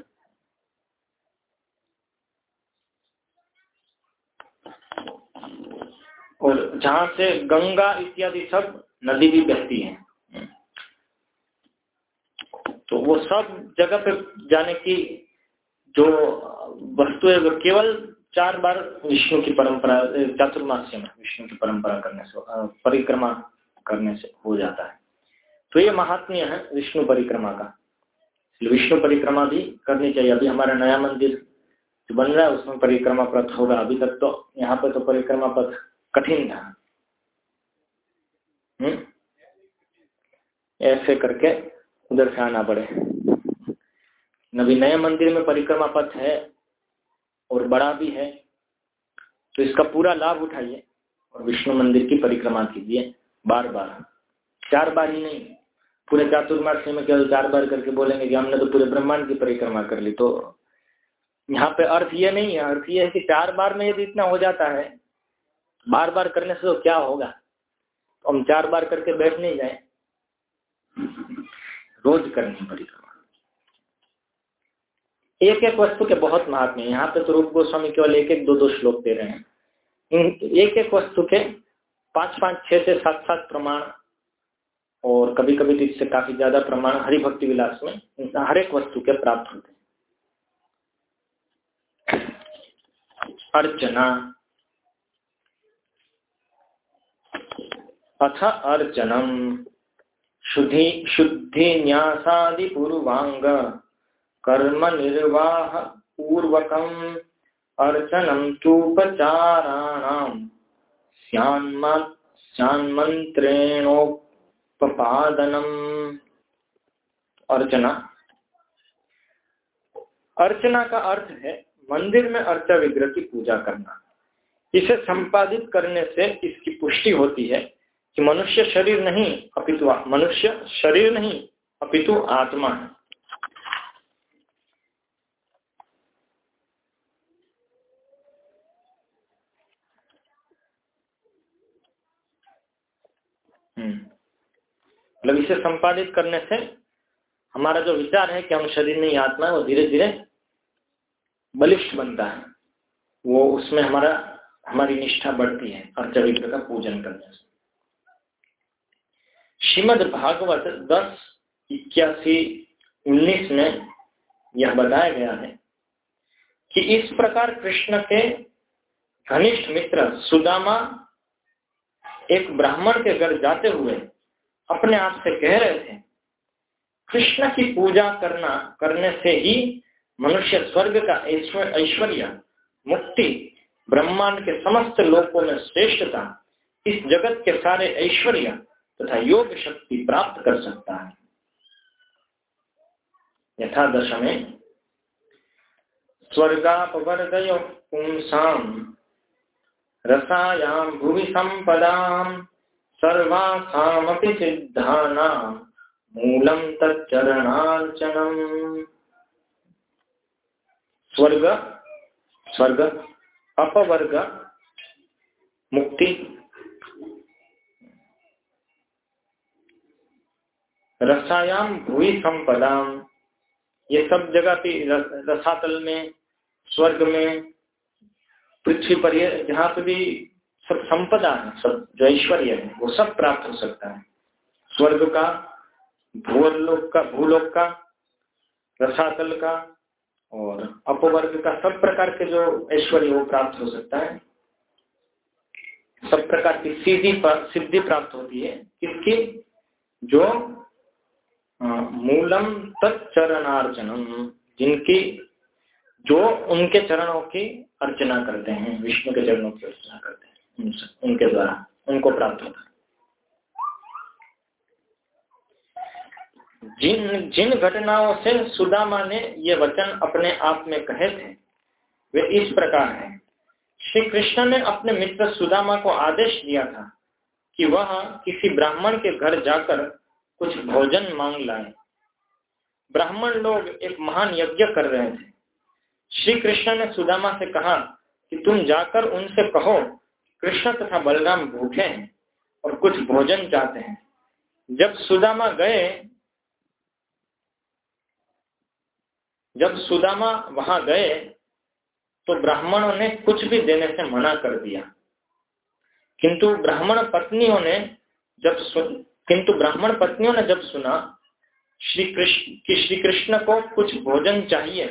और जहाँ से गंगा इत्यादि सब नदी भी बहती है। तो वो सब जगह पे जाने की जो वस्तु है, वो केवल चार बार विष्णु की परंपरा चातुर्मास्य में विष्णु की परंपरा करने से परिक्रमा करने से हो जाता है। तो ये महात्म्य है विष्णु परिक्रमा का। विष्णु परिक्रमा भी करनी चाहिए। अभी हमारा नया मंदिर जो बन रहा है, उसमें परिक्रमा पथ होगा। अभी तक तो यहाँ पे तो परिक्रमा पथ कठिन था हम्म? ऐसे करके उधर से आना पड़े। नवी नए मंदिर में परिक्रमा पथ है और बड़ा भी है तो इसका पूरा लाभ उठाइए और विष्णु मंदिर की परिक्रमा कीजिए बार बार चार बार ही नहीं, पूरे चातुर्मास में केवल चार बार करके बोलेंगे कि हमने तो पूरे ब्रह्मांड की परिक्रमा कर ली तो यहाँ पे अर्थ ये नहीं है, अर्थ ये है कि चार बार में यदि इतना हो जाता है बार बार करने से तो क्या होगा? तो हम चार बार करके बैठ नहीं जाए। रोज करनी परिक्रमा एक एक वस्तु के बहुत महात्म है। यहाँ पे तो रूप गोस्वामी केवल एक एक दो दो श्लोक दे रहे हैं। एक एक वस्तु के पाँच पाँच, छह से सात सात प्रमाण और कभी कभी तो इससे काफ़ी ज़्यादा प्रमाण हरि भक्ति विलास में हर एक वस्तु के प्राप्त होते हैं। अर्चना अथ अर्चनम शुद्धि शुद्धि न्यासादि पूर्वांग कर्म निर्वाह पूर्वकम। अर्चनम तूपचाराणाम। स्यान्मंत्रेणोपादनम अर्चना। अर्चना का अर्थ है मंदिर में अर्चा विग्रह की पूजा करना। इसे संपादित करने से इसकी पुष्टि होती है। कि मनुष्य शरीर नहीं, अपितु मनुष्य शरीर नहीं, अपितु आत्मा है। हम्म। मतलब इसे संपादित करने से हमारा जो विचार है कि हम शरीर नहीं, आत्मा है, वो धीरे धीरे बलिष्ठ बनता है। वो उसमें हमारा, हमारी निष्ठा बढ़ती है अर्चा विग्रह का पूजन करने से। श्रीमद भागवत दस, इक्यासी, उन्नीस में यह बताया गया है कि इस प्रकार कृष्ण के घनिष्ठ मित्र सुदामा एक ब्राह्मण के घर जाते हुए अपने आप से कह रहे थे, कृष्ण की पूजा करना, करने से ही मनुष्य स्वर्ग का ऐश्वर्य, मुक्ति, ब्रह्मांड के समस्त लोकों में श्रेष्ठता, इस जगत के सारे ऐश्वर्य तथा योग शक्ति प्राप्त कर सकता है। यथा दश में स्वर्गापवर्गय पुंसाम रसायाम भुवि संपदाम सर्वासामपि सिद्धानाम मूलम तच्चरणार्चनम। स्वर्ग स्वर्ग, अपवर्ग, मुक्ति रसायाम भूई संपदाम ये सब जगह पे रसातल में, स्वर्ग में, पृथ्वी पर जहाँ पे भी सब संपदा है, सब जो ऐश्वर्य है, वो सब प्राप्त हो सकता है। स्वर्ग का, भूलोक का भूलोक का, रसातल का, और अपवर्ग का, सब प्रकार के जो ऐश्वर्य, वो प्राप्त हो सकता है। सब प्रकार की सीधी सिद्धि प्राप्त होती है। किसकी? जो मूलम तत्चरणार्चनम जिनकी, जो उनके चरणों की अर्चना करते हैं, विष्णु के चरणों की अर्चना करते हैं उनके द्वारा, उनको प्राप्त होता है। जिन जिन घटनाओं से सुदामा ने ये वचन अपने आप में कहे थे, वे इस प्रकार हैं। श्री कृष्ण ने अपने मित्र सुदामा को आदेश दिया था कि वह किसी ब्राह्मण के घर जाकर कुछ भोजन मांग लाए। ब्राह्मण लोग एक महान यज्ञ कर रहे थे। श्री कृष्ण ने सुदामा से कहा कि तुम जाकर उनसे कहो, कृष्ण तथा बलराम भूखे हैं और कुछ भोजन चाहते हैं। जब सुदामा गए, जब सुदामा वहाँ गए तो ब्राह्मणों ने कुछ भी देने से मना कर दिया। किंतु ब्राह्मण पत्नियों ने जब किंतु ब्राह्मण पत्नियों ने जब सुना श्री कृष्ण, कि श्री कृष्ण को कुछ भोजन चाहिए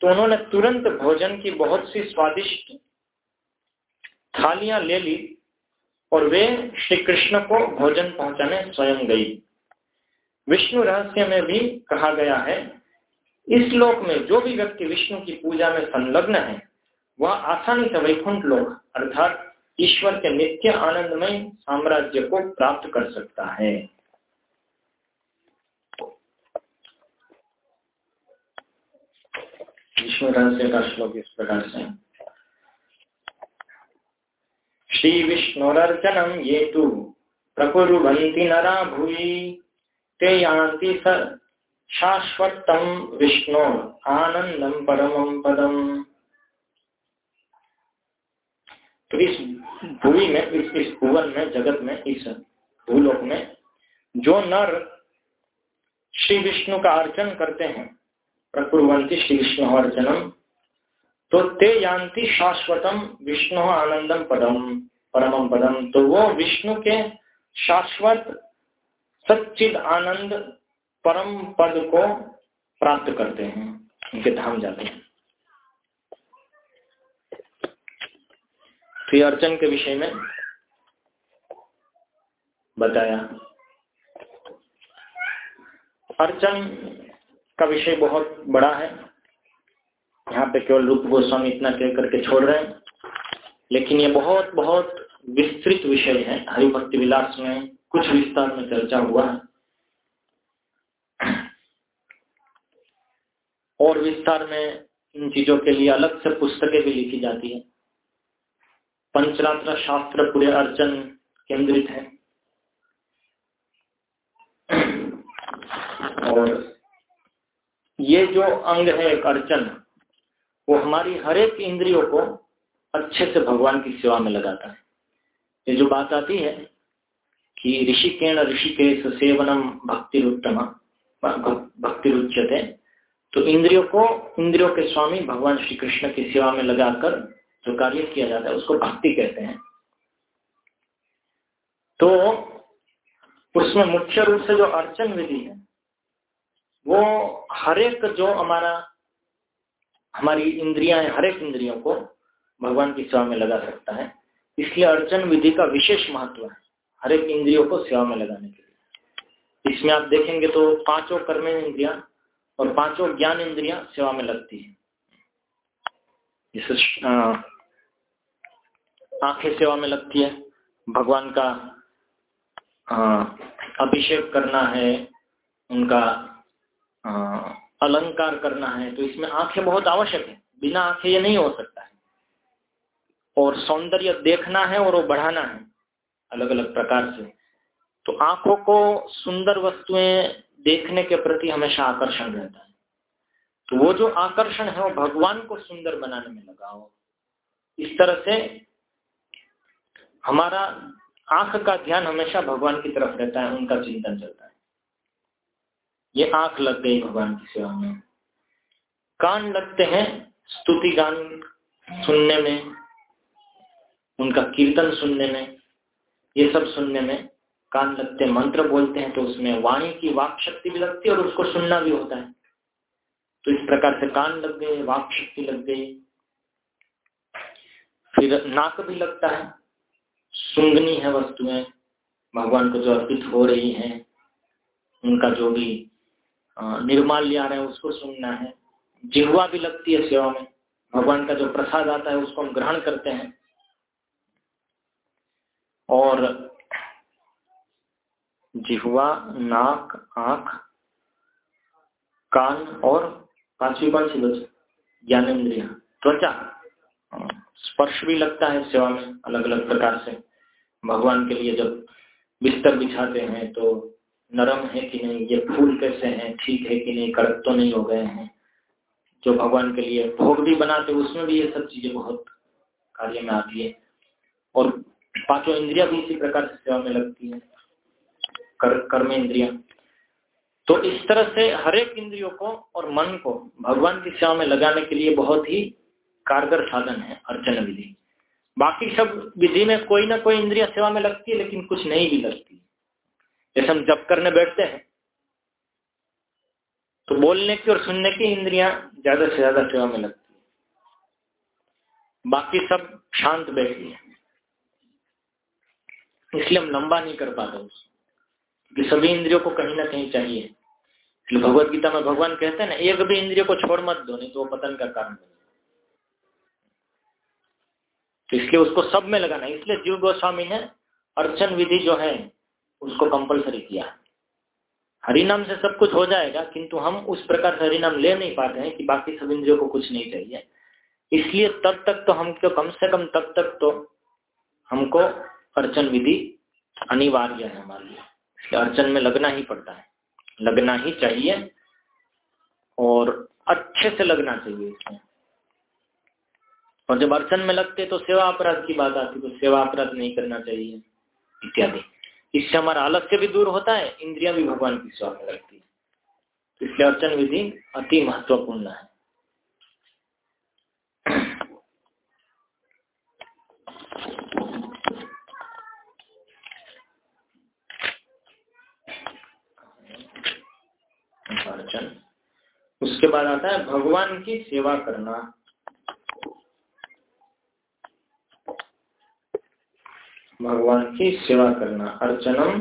तो उन्होंने तुरंत भोजन की बहुत सी स्वादिष्ट थालियाँ ले ली और वे श्री कृष्ण को भोजन पहुँचाने स्वयं गई। विष्णु रहस्य में भी कहा गया है, इस लोक में जो भी व्यक्ति विष्णु की पूजा में संलग्न है, वह आसानी से वैकुंठ लोक, अर्थात ईश्वर के नित्य आनंदमय साम्राज्य को प्राप्त कर सकता है। विष्णु का श्लोक इस प्रकार से। श्री विष्णुरर्चनम ये तो प्रकुर्वन्ति नरा भूयि, ते यान्ति शाश्वतम विष्णु आनंदम परम पदम। तो इस भूमि में, इस इस भुवन में, जगत में, इस भूलोक में, जो नर श्री विष्णु का अर्चन करते हैं प्रकुरवंती श्री विष्णु अर्चनम तो ते यान्ति शाश्वतम विष्णु आनंदम पदम, परम पदम। तो वो विष्णु के शाश्वत, सच्चिद आनंद परम पद को प्राप्त करते हैं। उनके धाम जाते हैं। तो अर्चन के विषय में बताया। अर्चन का विषय बहुत बड़ा है। यहाँ पे केवल रूप गोस्वामी इतना कह करके छोड़ रहे हैं। लेकिन ये बहुत बहुत विस्तृत विषय है। हरिभक्ति विलास में कुछ विस्तार में चर्चा हुआ है। और विस्तार में इन चीज़ों के लिए अलग से पुस्तकें भी लिखी जाती है। पंचरात्र शास्त्र पूरे अर्चन केंद्रित है। और ये जो अंग है अर्चन वो हमारी हर एक इंद्रियों को अच्छे से भगवान की सेवा में लगाता है। ये जो बात आती है कि ऋषिकेण ऋषिकेश सेवनम भक्ति भक्ति रुच्यते तो इंद्रियों को, इंद्रियों के स्वामी भगवान श्री कृष्ण की सेवा में लगाकर जो कार्य किया जाता है, उसको भक्ति कहते हैं। तो उसमें मुख्य रूप से जो अर्चन विधि है, वो हरेक जो हमारा, हमारी इंद्रिया हर एक इंद्रियों को भगवान की सेवा में लगा सकता है। इसलिए अर्चन विधि का विशेष महत्व है हरेक इंद्रियों को सेवा में लगाने के लिए। इसमें आप देखेंगे तो पाँचों कर्म इंद्रिया और पाँचों ज्ञान इंद्रिया सेवा में लगती है। जैसे आँखें सेवा में लगती है। भगवान का अभिषेक करना है, उनका अलंकार करना है तो इसमें आँखें बहुत आवश्यक है। बिना आँखें ये नहीं हो सकता है। और सौंदर्य देखना है और वो बढ़ाना है अलग अलग प्रकार से। तो आँखों को सुंदर वस्तुएँ देखने के प्रति हमेशा आकर्षण रहता है। तो वो जो आकर्षण है वो भगवान को सुंदर बनाने में लगा इस तरह से हमारा आँख का ध्यान हमेशा भगवान की तरफ़ रहता है, उनका चिंतन चलता है। ये आँख लग गई भगवान की सेवा में। कान लगते हैं स्तुति गान सुनने में, उनका कीर्तन सुनने में, ये सब सुनने में कान लगते मंत्र बोलते हैं तो उसमें वाणी की वाक शक्ति भी लगती है और उसको सुनना भी होता है। तो इस प्रकार से कान लग गए, वाक शक्ति लग गई। फिर नाक भी लगता है सुंगनी है वस्तुएँ, भगवान को जो अर्पित हो रही हैं, उनका जो भी निर्माल लिया रहे हैं, उसको सुनना है। जिहवा भी लगती है सेवा में, भगवान का जो प्रसाद आता है, उसको हम ग्रहण करते हैं। और जिहवा, नाक, आँख, कान और पांचवी कौन सी बची ज्ञानेन्द्रिया, त्वचा स्पर्श भी लगता है सेवा में अलग अलग प्रकार से। भगवान के लिए जब बिस्तर बिछाते हैं तो नरम है कि नहीं ये फूल कैसे हैं ठीक है कि नहीं कड़क तो नहीं हो गए हैं। जो भगवान के लिए भोग भी बनाते उसमें भी ये सब चीज़ें बहुत कार्य में आती है। और पाँचों इंद्रिया भी इसी प्रकार से सेवा में लगती है कर, कर्म इंद्रिया तो इस तरह से हर एक इंद्रियों को और मन को भगवान की सेवा में लगाने के लिए बहुत ही कारगर साधन है अर्चन विधि। बाकी सब विधि में कोई ना कोई इंद्रिया सेवा में लगती है, लेकिन कुछ नहीं भी लगती। जैसे हम जब करने बैठते हैं तो बोलने की और सुनने की इंद्रिया ज़्यादा से ज़्यादा सेवा में लगती है। बाकी सब शांत बैठी है। इसलिए हम लंबा नहीं कर पाते उसको कि सभी इंद्रियों को कहीं ना कहीं चाहिए। भगवत गीता में भगवान कहते हैं ना, एक भी इंद्रियों को छोड़ मत दो, नहीं तो वो पतन का कारण बने तो इसलिए उसको सब में लगाना है। इसलिए जीव गोस्वामी ने अर्चन विधि जो है, उसको कंपलसरी किया। हरिनाम से सब कुछ हो जाएगा, किंतु हम उस प्रकार से हरिनाम ले नहीं पाते हैं कि बाकी सब इंद्रियों को कुछ नहीं चाहिए। इसलिए तब तक तो हमको कम से कम तब तक तो हमको अर्चन विधि अनिवार्य है हमारे लिए। इसलिए अर्चन में लगना ही पड़ता है। लगना ही चाहिए और अच्छे से लगना चाहिए इसमें। और जब अर्चन में लगते तो सेवा अपराध की बात आती तो सेवा अपराध नहीं करना चाहिए, इत्यादि। इससे हमारा आलस्य भी दूर होता है, इंद्रिया भी भगवान की सेवा में लगती है। इसलिए अर्चन विधि अति महत्वपूर्ण है। अर्चन उसके बाद आता है, भगवान की सेवा करना। भगवान की सेवा करना। अर्चनम,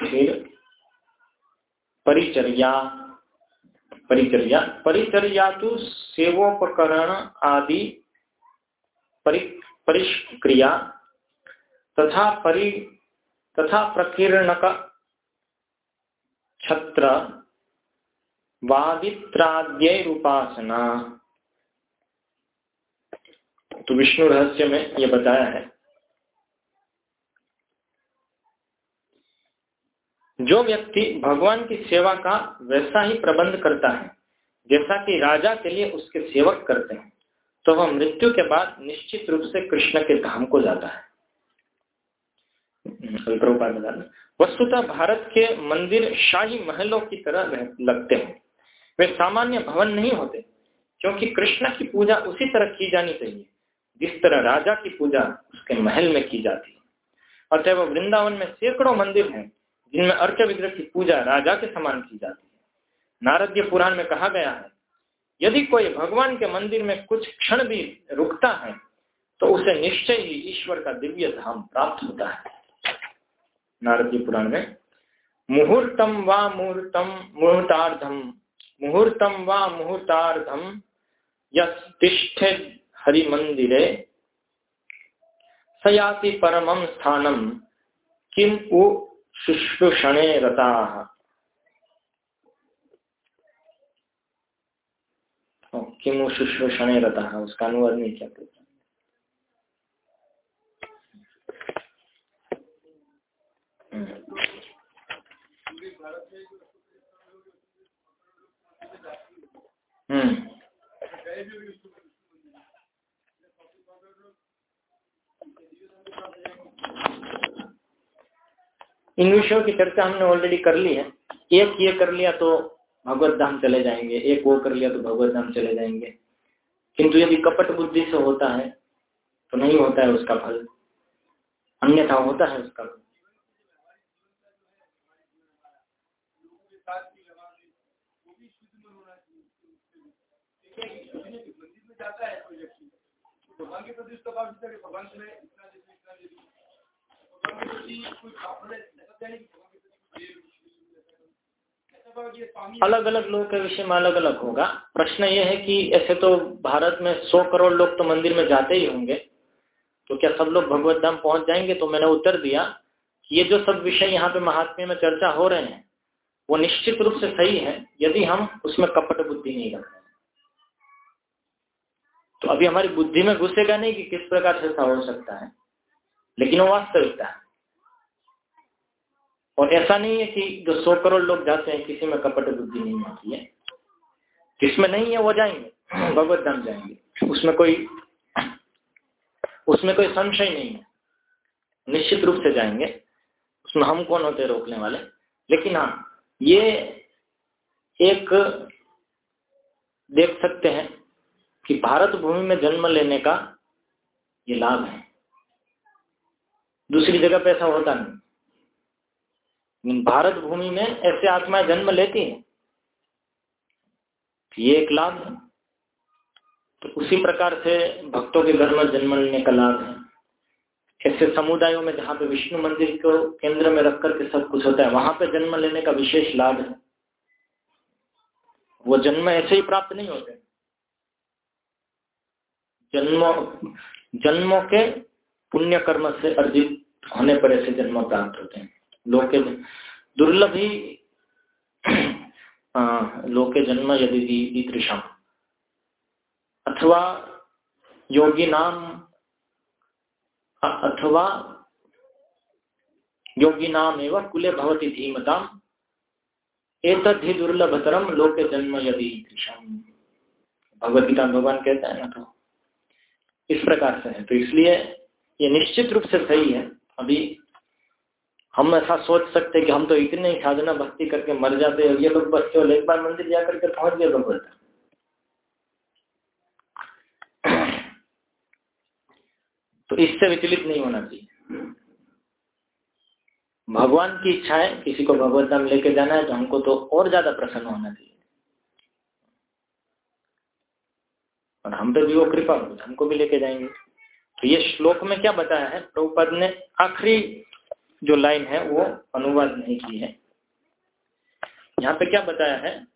फिर परिचर्या परिचर्या। परिचर्या तो सेवोपकरण आदि परिष्क्रिया तथा परि, तथा प्रकीर्णक छत्र वादित्राद्य उपासना तो विष्णु रहस्य में यह बताया है। जो व्यक्ति भगवान की सेवा का वैसा ही प्रबंध करता है, जैसा कि राजा के लिए उसके सेवक करते हैं तो वह मृत्यु के बाद निश्चित रूप से कृष्ण के धाम को जाता है। वस्तुतः भारत के मंदिर शाही महलों की तरह लगते हैं। वे सामान्य भवन नहीं होते, क्योंकि कृष्ण की पूजा उसी तरह की जानी चाहिए। जिस तरह राजा की पूजा उसके महल में की जाती है। अतः वृंदावन में सैकड़ों मंदिर हैं, जिनमें अर्च विग्रह की पूजा राजा के समान की जाती है। नारद्य पुराण में कहा गया है, यदि कोई भगवान के मंदिर में कुछ क्षण भी रुकता है तो उसे निश्चय ही ईश्वर का दिव्य धाम प्राप्त होता है। नारद्य पुराण में, मुहूर्तम व मुहूर्तम मुहूर्तार्धम, मुहूर्तम व मुहूर्तार्धम यष्ठे हरि मंदिरे सयाति परमम स्थानम किम उ शुश्रूषणे रता। किमु शुश्रूषणे रता? उसका अनुवाद नहीं क्या कहता हम्म। इन विषयों की चर्चा हमने ऑलरेडी कर ली है। एक ये कर लिया तो भगवत धाम चले जाएँगे, एक वो कर लिया तो भगवत धाम चले जाएँगे। किंतु यदि कपट बुद्धि से होता है तो नहीं होता है उसका फल। अन्यथा होता है उसका फल। भगवान के प्रति उसका भाव इतना इतना अलग अलग लोगों के विषय में अलग अलग होगा। प्रश्न ये है कि ऐसे तो भारत में सौ करोड़ लोग तो मंदिर में जाते ही होंगे। तो क्या सब लोग भगवत धाम पहुँच जाएँगे? तो मैंने उत्तर दिया कि ये जो सब विषय यहाँ पे महात्म्य में चर्चा हो रहे हैं, वो निश्चित रूप से सही है, यदि हम उसमें कपट बुद्धि नहीं रखते तो अभी हमारी बुद्धि में घुसेगा नहीं कि किस प्रकार से ऐसा हो सकता है, लेकिन वो वास्तविकता है। और ऐसा नहीं है कि जो सौ करोड़ लोग जाते हैं, किसी में कपट बुद्धि नहीं होती है। जिसमें नहीं है, वो जाएँगे, भगवत धाम जाएँगे। उसमें कोई उसमें कोई संशय नहीं है। निश्चित रूप से जाएँगे। उसमें हम कौन होते रोकने वाले? लेकिन हाँ ये एक देख सकते हैं कि भारत भूमि में जन्म लेने का ये लाभ है। दूसरी जगह पे ऐसा होता नहीं। भारत भूमि में ऐसे आत्माएँ जन्म लेती हैं। ये एक लाभ है। तो उसी प्रकार से भक्तों के घर में जन्म लेने का लाभ है। ऐसे समुदायों में जहाँ पे विष्णु मंदिर को केंद्र में रख करके सब कुछ होता है, वहाँ पे जन्म लेने का विशेष लाभ है। वो जन्म ऐसे ही प्राप्त नहीं होते। जन्मों जन्मों के पुण्य कर्म से अर्जित होने पर ऐसे जन्म प्राप्त होते हैं। लोके दुर्लभ ही लोके जन्म यदि ईदृशम अथवा योगी नाम अथवा योगी नाम एवं कुले भवती धीमता ही दुर्लभतरम लोके जन्म यदि ईदृशम भगवदगीता भगवान कहता है ना तो। इस प्रकार से है। तो इसलिए ये निश्चित रूप से सही है। अभी हम ऐसा सोच सकते कि हम तो इतने ही साधना भक्ति करके मर जाते हैं ये लोग बस केवल एक बार मंदिर जा करके पहुँच गए भगवत तो इससे विचलित नहीं होना चाहिए। भगवान की इच्छा है, किसी को भगवत धाम लेके जाना है तो हमको तो और ज़्यादा प्रसन्न होना चाहिए। और हम पे भी वो कृपा हो हमको भी लेके जाएँगे। तो ये श्लोक में क्या बताया है? प्रभुपद ने आखिरी जो लाइन है वो अनुवाद नहीं की है। यहाँ पे क्या बताया है?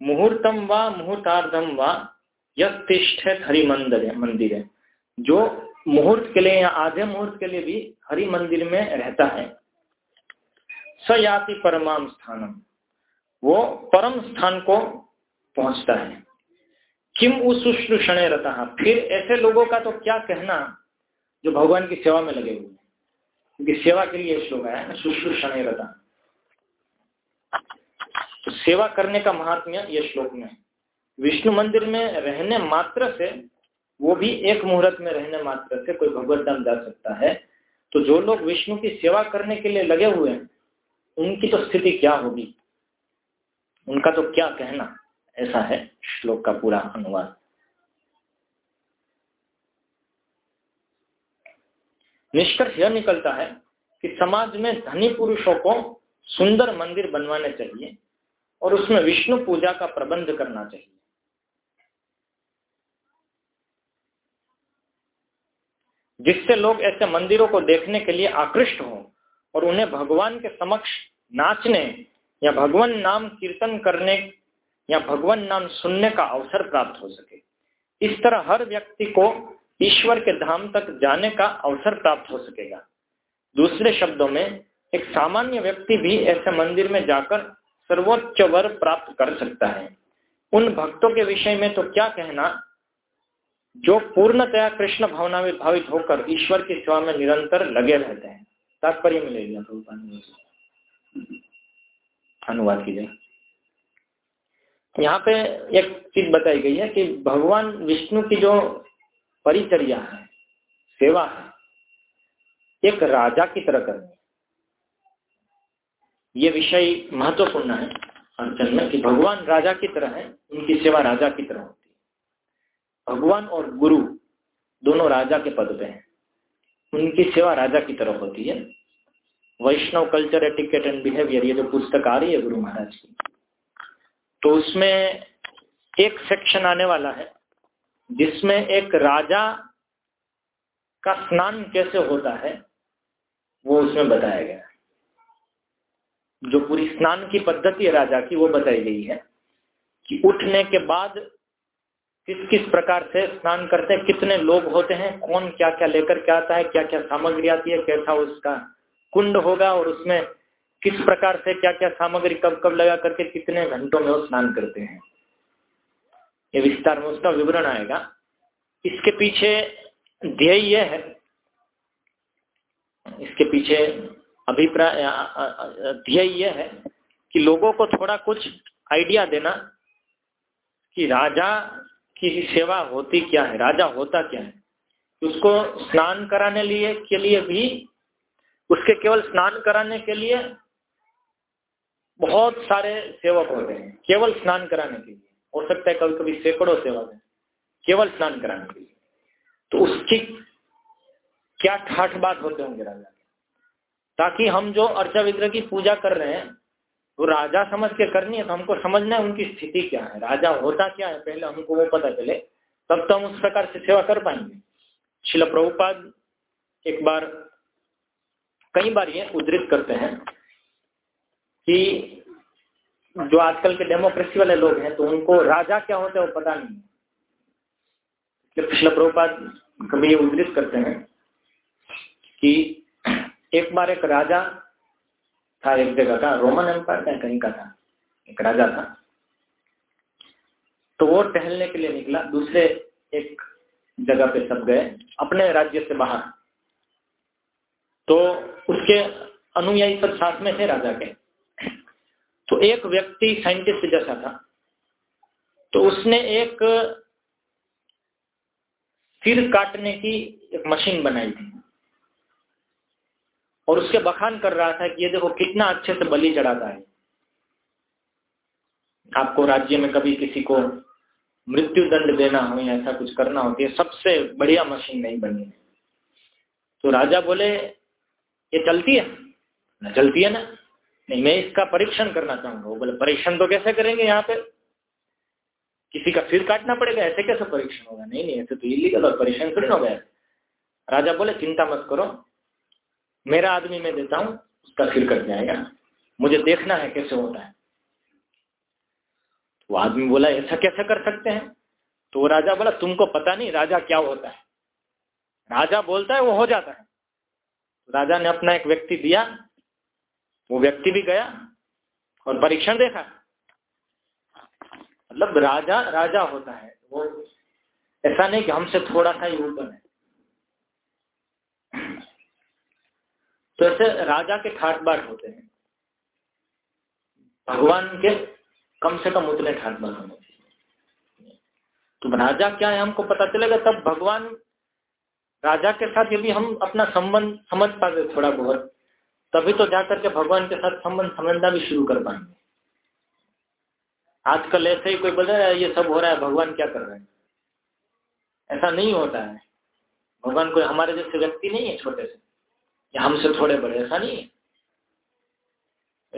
मुहूर्तम व मुहूर्तार्धम व यतिष्ठ हरि मंदिर। है मंदिर है जो मुहूर्त के लिए या आधे मुहूर्त के लिए भी हरि मंदिर में रहता है, सयाति परमाम स्थानम। वो परम स्थान को पहुँचता है। किम उशुश्रूषण रहता फिर ऐसे लोगों का तो क्या कहना जो भगवान की सेवा में लगे हुए हैं? क्योंकि सेवा के लिए श्लोक आया ना शुश्रूषण रहता तो सेवा करने का महात्म्य ये श्लोक में विष्णु मंदिर में रहने मात्र से, वो भी एक मुहूर्त में रहने मात्र से कोई भगवत धाम जा सकता है। तो जो लोग विष्णु की सेवा करने के लिए लगे हुए हैं, उनकी तो स्थिति क्या होगी? उनका तो क्या कहना? ऐसा है श्लोक का पूरा अनुवाद। निष्कर्ष यह निकलता है कि समाज में धनी पुरुषों को सुंदर मंदिर बनवाने चाहिए और उसमें विष्णु पूजा का प्रबंध करना चाहिए। जिससे लोग ऐसे मंदिरों को देखने के लिए आकृष्ट हों और उन्हें भगवान के समक्ष नाचने या भगवान नाम कीर्तन करने या भगवान नाम सुनने का अवसर प्राप्त हो सके। इस तरह हर व्यक्ति को ईश्वर के धाम तक जाने का अवसर प्राप्त हो सकेगा। दूसरे शब्दों में, एक सामान्य व्यक्ति भी ऐसे मंदिर में जाकर सर्वोच्च वर प्राप्त कर सकता है। उन भक्तों के विषय में तो क्या कहना? जो पूर्णतया कृष्ण भावना में भावित होकर ईश्वर की सेवा में निरंतर लगे रहते हैं। तात्पर्य में ले लिया तो अनुवाद कीजिए। यहाँ पे एक चीज़ बताई गई है कि भगवान विष्णु की जो परिचर्या है, सेवा है, एक राजा की तरह करनी ये विषय महत्वपूर्ण है अर्चन में, कि भगवान राजा की तरह है, उनकी सेवा राजा की तरह होती है। भगवान और गुरु दोनों राजा के पद पे हैं। उनकी सेवा राजा की तरह होती है। Vaishnav culture etiquette and behaviour ये जो पुस्तक आ रही है गुरु महाराज की तो उसमें एक सेक्शन आने वाला है जिसमें एक राजा का स्नान कैसे होता है, वो उसमें बताया गया जो पूरी स्नान की पद्धति है राजा की, वो बताई गई है कि उठने के बाद किस किस प्रकार से स्नान करते हैं, कितने लोग होते हैं, कौन क्या क्या लेकर के आता है क्या क्या सामग्री आती है, कैसा उसका कुंड होगा और उसमें किस प्रकार से क्या क्या सामग्री कब कब लगा करके कितने घंटों में वो स्नान करते हैं। ये विस्तार में उसका विवरण आएगा। इसके पीछे ध्येय यह है। इसके पीछे अभिप्राय ध्येय यह है कि लोगों को थोड़ा कुछ आइडिया देना कि राजा की सेवा होती क्या है, राजा होता क्या है। उसको स्नान कराने लिए, के लिए भी, उसके केवल स्नान कराने के लिए बहुत सारे सेवक होते हैं, केवल स्नान कराने के लिए। हो सकता है कभी कभी सैकड़ों सेवा में केवल स्नान कराने के लिए। तो उसकी क्या ठाठ बात होते होंगे राजा? ताकि हम जो अर्चा विग्रह की पूजा कर रहे हैं, वो राजा समझ के करनी है तो हमको समझना है उनकी स्थिति क्या है। राजा होता क्या है? पहले हमको वो पता चले, तब तो हम उस प्रकार से सेवा कर पाएँगे। शिल प्रभुपाद एक बार, कई बार ये उद्धृत करते हैं कि जो आजकल के डेमोक्रेसी वाले लोग हैं तो उनको राजा क्या होता है वो पता नहीं जब पिछला प्रभुपाद कभी ये उद्धृत करते हैं कि एक बार एक राजा था, एक जगह का रोमन एम्पायर का कहीं का था, एक राजा था। तो वो टहलने के लिए निकला, दूसरे एक जगह पे सब गए, अपने राज्य से बाहर। तो उसके अनुयायी सब साथ में थे राजा के। तो एक व्यक्ति साइंटिस्ट जैसा था। तो उसने एक सिर काटने की एक मशीन बनाई थी। और उसके बखान कर रहा था कि ये देखो कितना अच्छे से बलि चढ़ाता है। आपको राज्य में कभी किसी को मृत्यु दंड देना हो या ऐसा कुछ करना हो तो सबसे बढ़िया मशीन नहीं बनी। है तो राजा बोले, ये चलती है? ना चलती है ना? नहीं, मैं इसका परीक्षण करना चाहूँगा। वो बोले, परीक्षण तो कैसे करेंगे यहाँ पे? किसी का सिर काटना पड़ेगा, ऐसे कैसे परीक्षण होगा? नहीं नहीं, ऐसे तो इलीगल और परीक्षण थोड़ी होगा राजा बोले, चिंता मत करो, मेरा आदमी मैं देता हूँ, उसका सिर कट जाएगा। मुझे देखना है कैसे होता है। वो आदमी बोला, ऐसा कैसे कर सकते हैं? तो राजा बोला, तुमको पता नहीं राजा क्या होता है। राजा बोलता है, वो हो जाता है। तो राजा ने अपना एक व्यक्ति दिया वो व्यक्ति भी गया और परीक्षण देखा। मतलब राजा राजा होता है। वो ऐसा नहीं कि हमसे थोड़ा सा ही ऊपर है। तो ऐसे राजा के ठाट बाट होते हैं। भगवान के कम से कम उतने ठाट बाट होने चाहिए। तो राजा क्या है हमको पता चलेगा? तब भगवान राजा के साथ यदि हम अपना संबंध समझ पाते थोड़ा बहुत तभी तो जाकर के भगवान के साथ संबंध समझना भी शुरू कर पाएँगे। आजकल ऐसे ही कोई बोल रहा है, ये सब हो रहा है, भगवान क्या कर रहे हैं? ऐसा नहीं होता है। भगवान कोई हमारे जैसे व्यक्ति नहीं है छोटे से। या हमसे थोड़े बड़े, ऐसा नहीं है।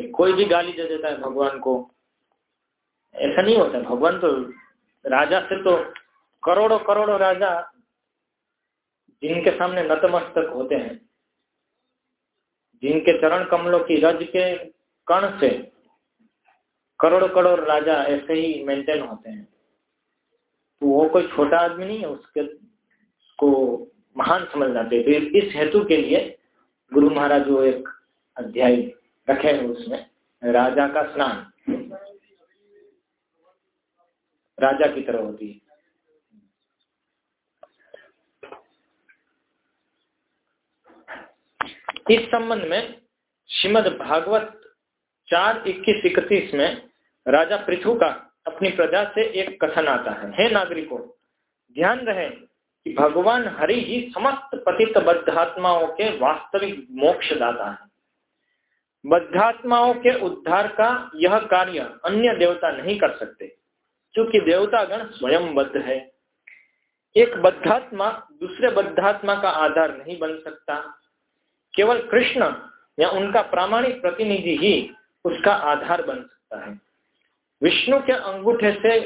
कोई भी गाली दे देता है भगवान को। ऐसा नहीं होता। भगवान तो राजा से तो करोड़ों करोड़ों राजा जिनके सामने नतमस्तक होते हैं। जिनके चरण कमलों की रज के कण से करोड़ करोड़ राजा ऐसे ही मेंटेन होते हैं। तो वो कोई छोटा आदमी नहीं है, उसके को महान समझ जाते तो इस हेतु के लिए गुरु महाराज वो एक अध्याय रखे हैं उसमें, राजा का स्नान। राजा की तरह होती है। इस संबंध में श्रीमद भागवत चार इक्कीस इकतीस में राजा पृथु का अपनी प्रजा से एक कथन आता है। हे नागरिकों, ध्यान रहे कि भगवान हरि ही समस्त पतित बद्धात्माओं के वास्तविक मोक्ष दाता है। बद्धात्माओं के उद्धार का यह कार्य अन्य देवता नहीं कर सकते, क्योंकि देवतागण स्वयं बद्ध है। एक बद्धात्मा दूसरे बद्धात्मा का आधार नहीं बन सकता केवल कृष्ण या उनका प्रामाणिक प्रतिनिधि ही उसका आधार बन सकता है। विष्णु के अंगूठे से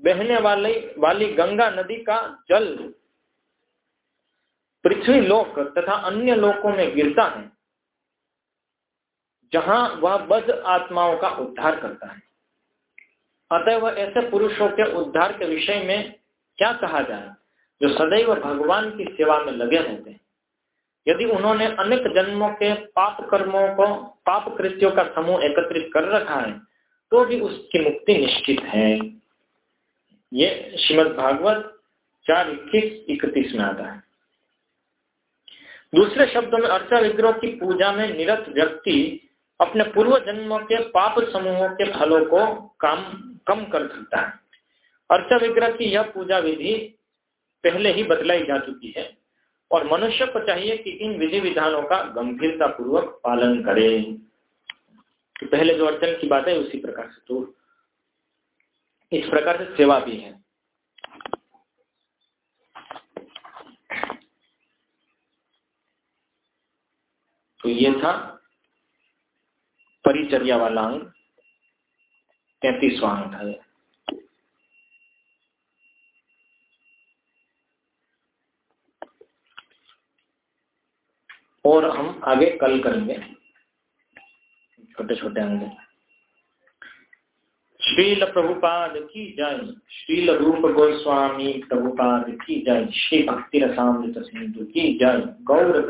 बहने वाली वाली गंगा नदी का जल पृथ्वी लोक तथा अन्य लोकों में गिरता है, जहाँ वह बद आत्माओं का उद्धार करता है। अतः वह ऐसे पुरुषों के उद्धार के विषय में क्या कहा जाए, जो सदैव भगवान की सेवा में लगे रहते हैं? यदि उन्होंने अनेक जन्मों के पाप कर्मों को, पाप कृत्यों का समूह एकत्रित कर रखा है तो भी उसकी मुक्ति निश्चित है। ये श्रीमद भागवत चार इक्कीस, इकतीस में आता है। दूसरे शब्दों में अर्चा विग्रह की पूजा में निरत व्यक्ति अपने पूर्व जन्मों के पाप समूहों के फलों को कम कम कर सकता है। अर्चा विग्रह की यह पूजा विधि पहले ही बदलाई जा चुकी है। और मनुष्य को चाहिए कि इन विधि विधानों का गंभीरता पूर्वक पालन करे। तो पहले जो अर्चन की बात है, उसी प्रकार से तो इस प्रकार से सेवा भी है। तो ये था परिचर्या वाला अंग, तैतीसवा अंग था और हम आगे कल करेंगे। छोटे छोटे अंग श्रील प्रभुपाद की जय। श्रील रूप गोस्वामी प्रभुपाद की जय। श्री भक्ति रसामृत सिंधु की जय। गौर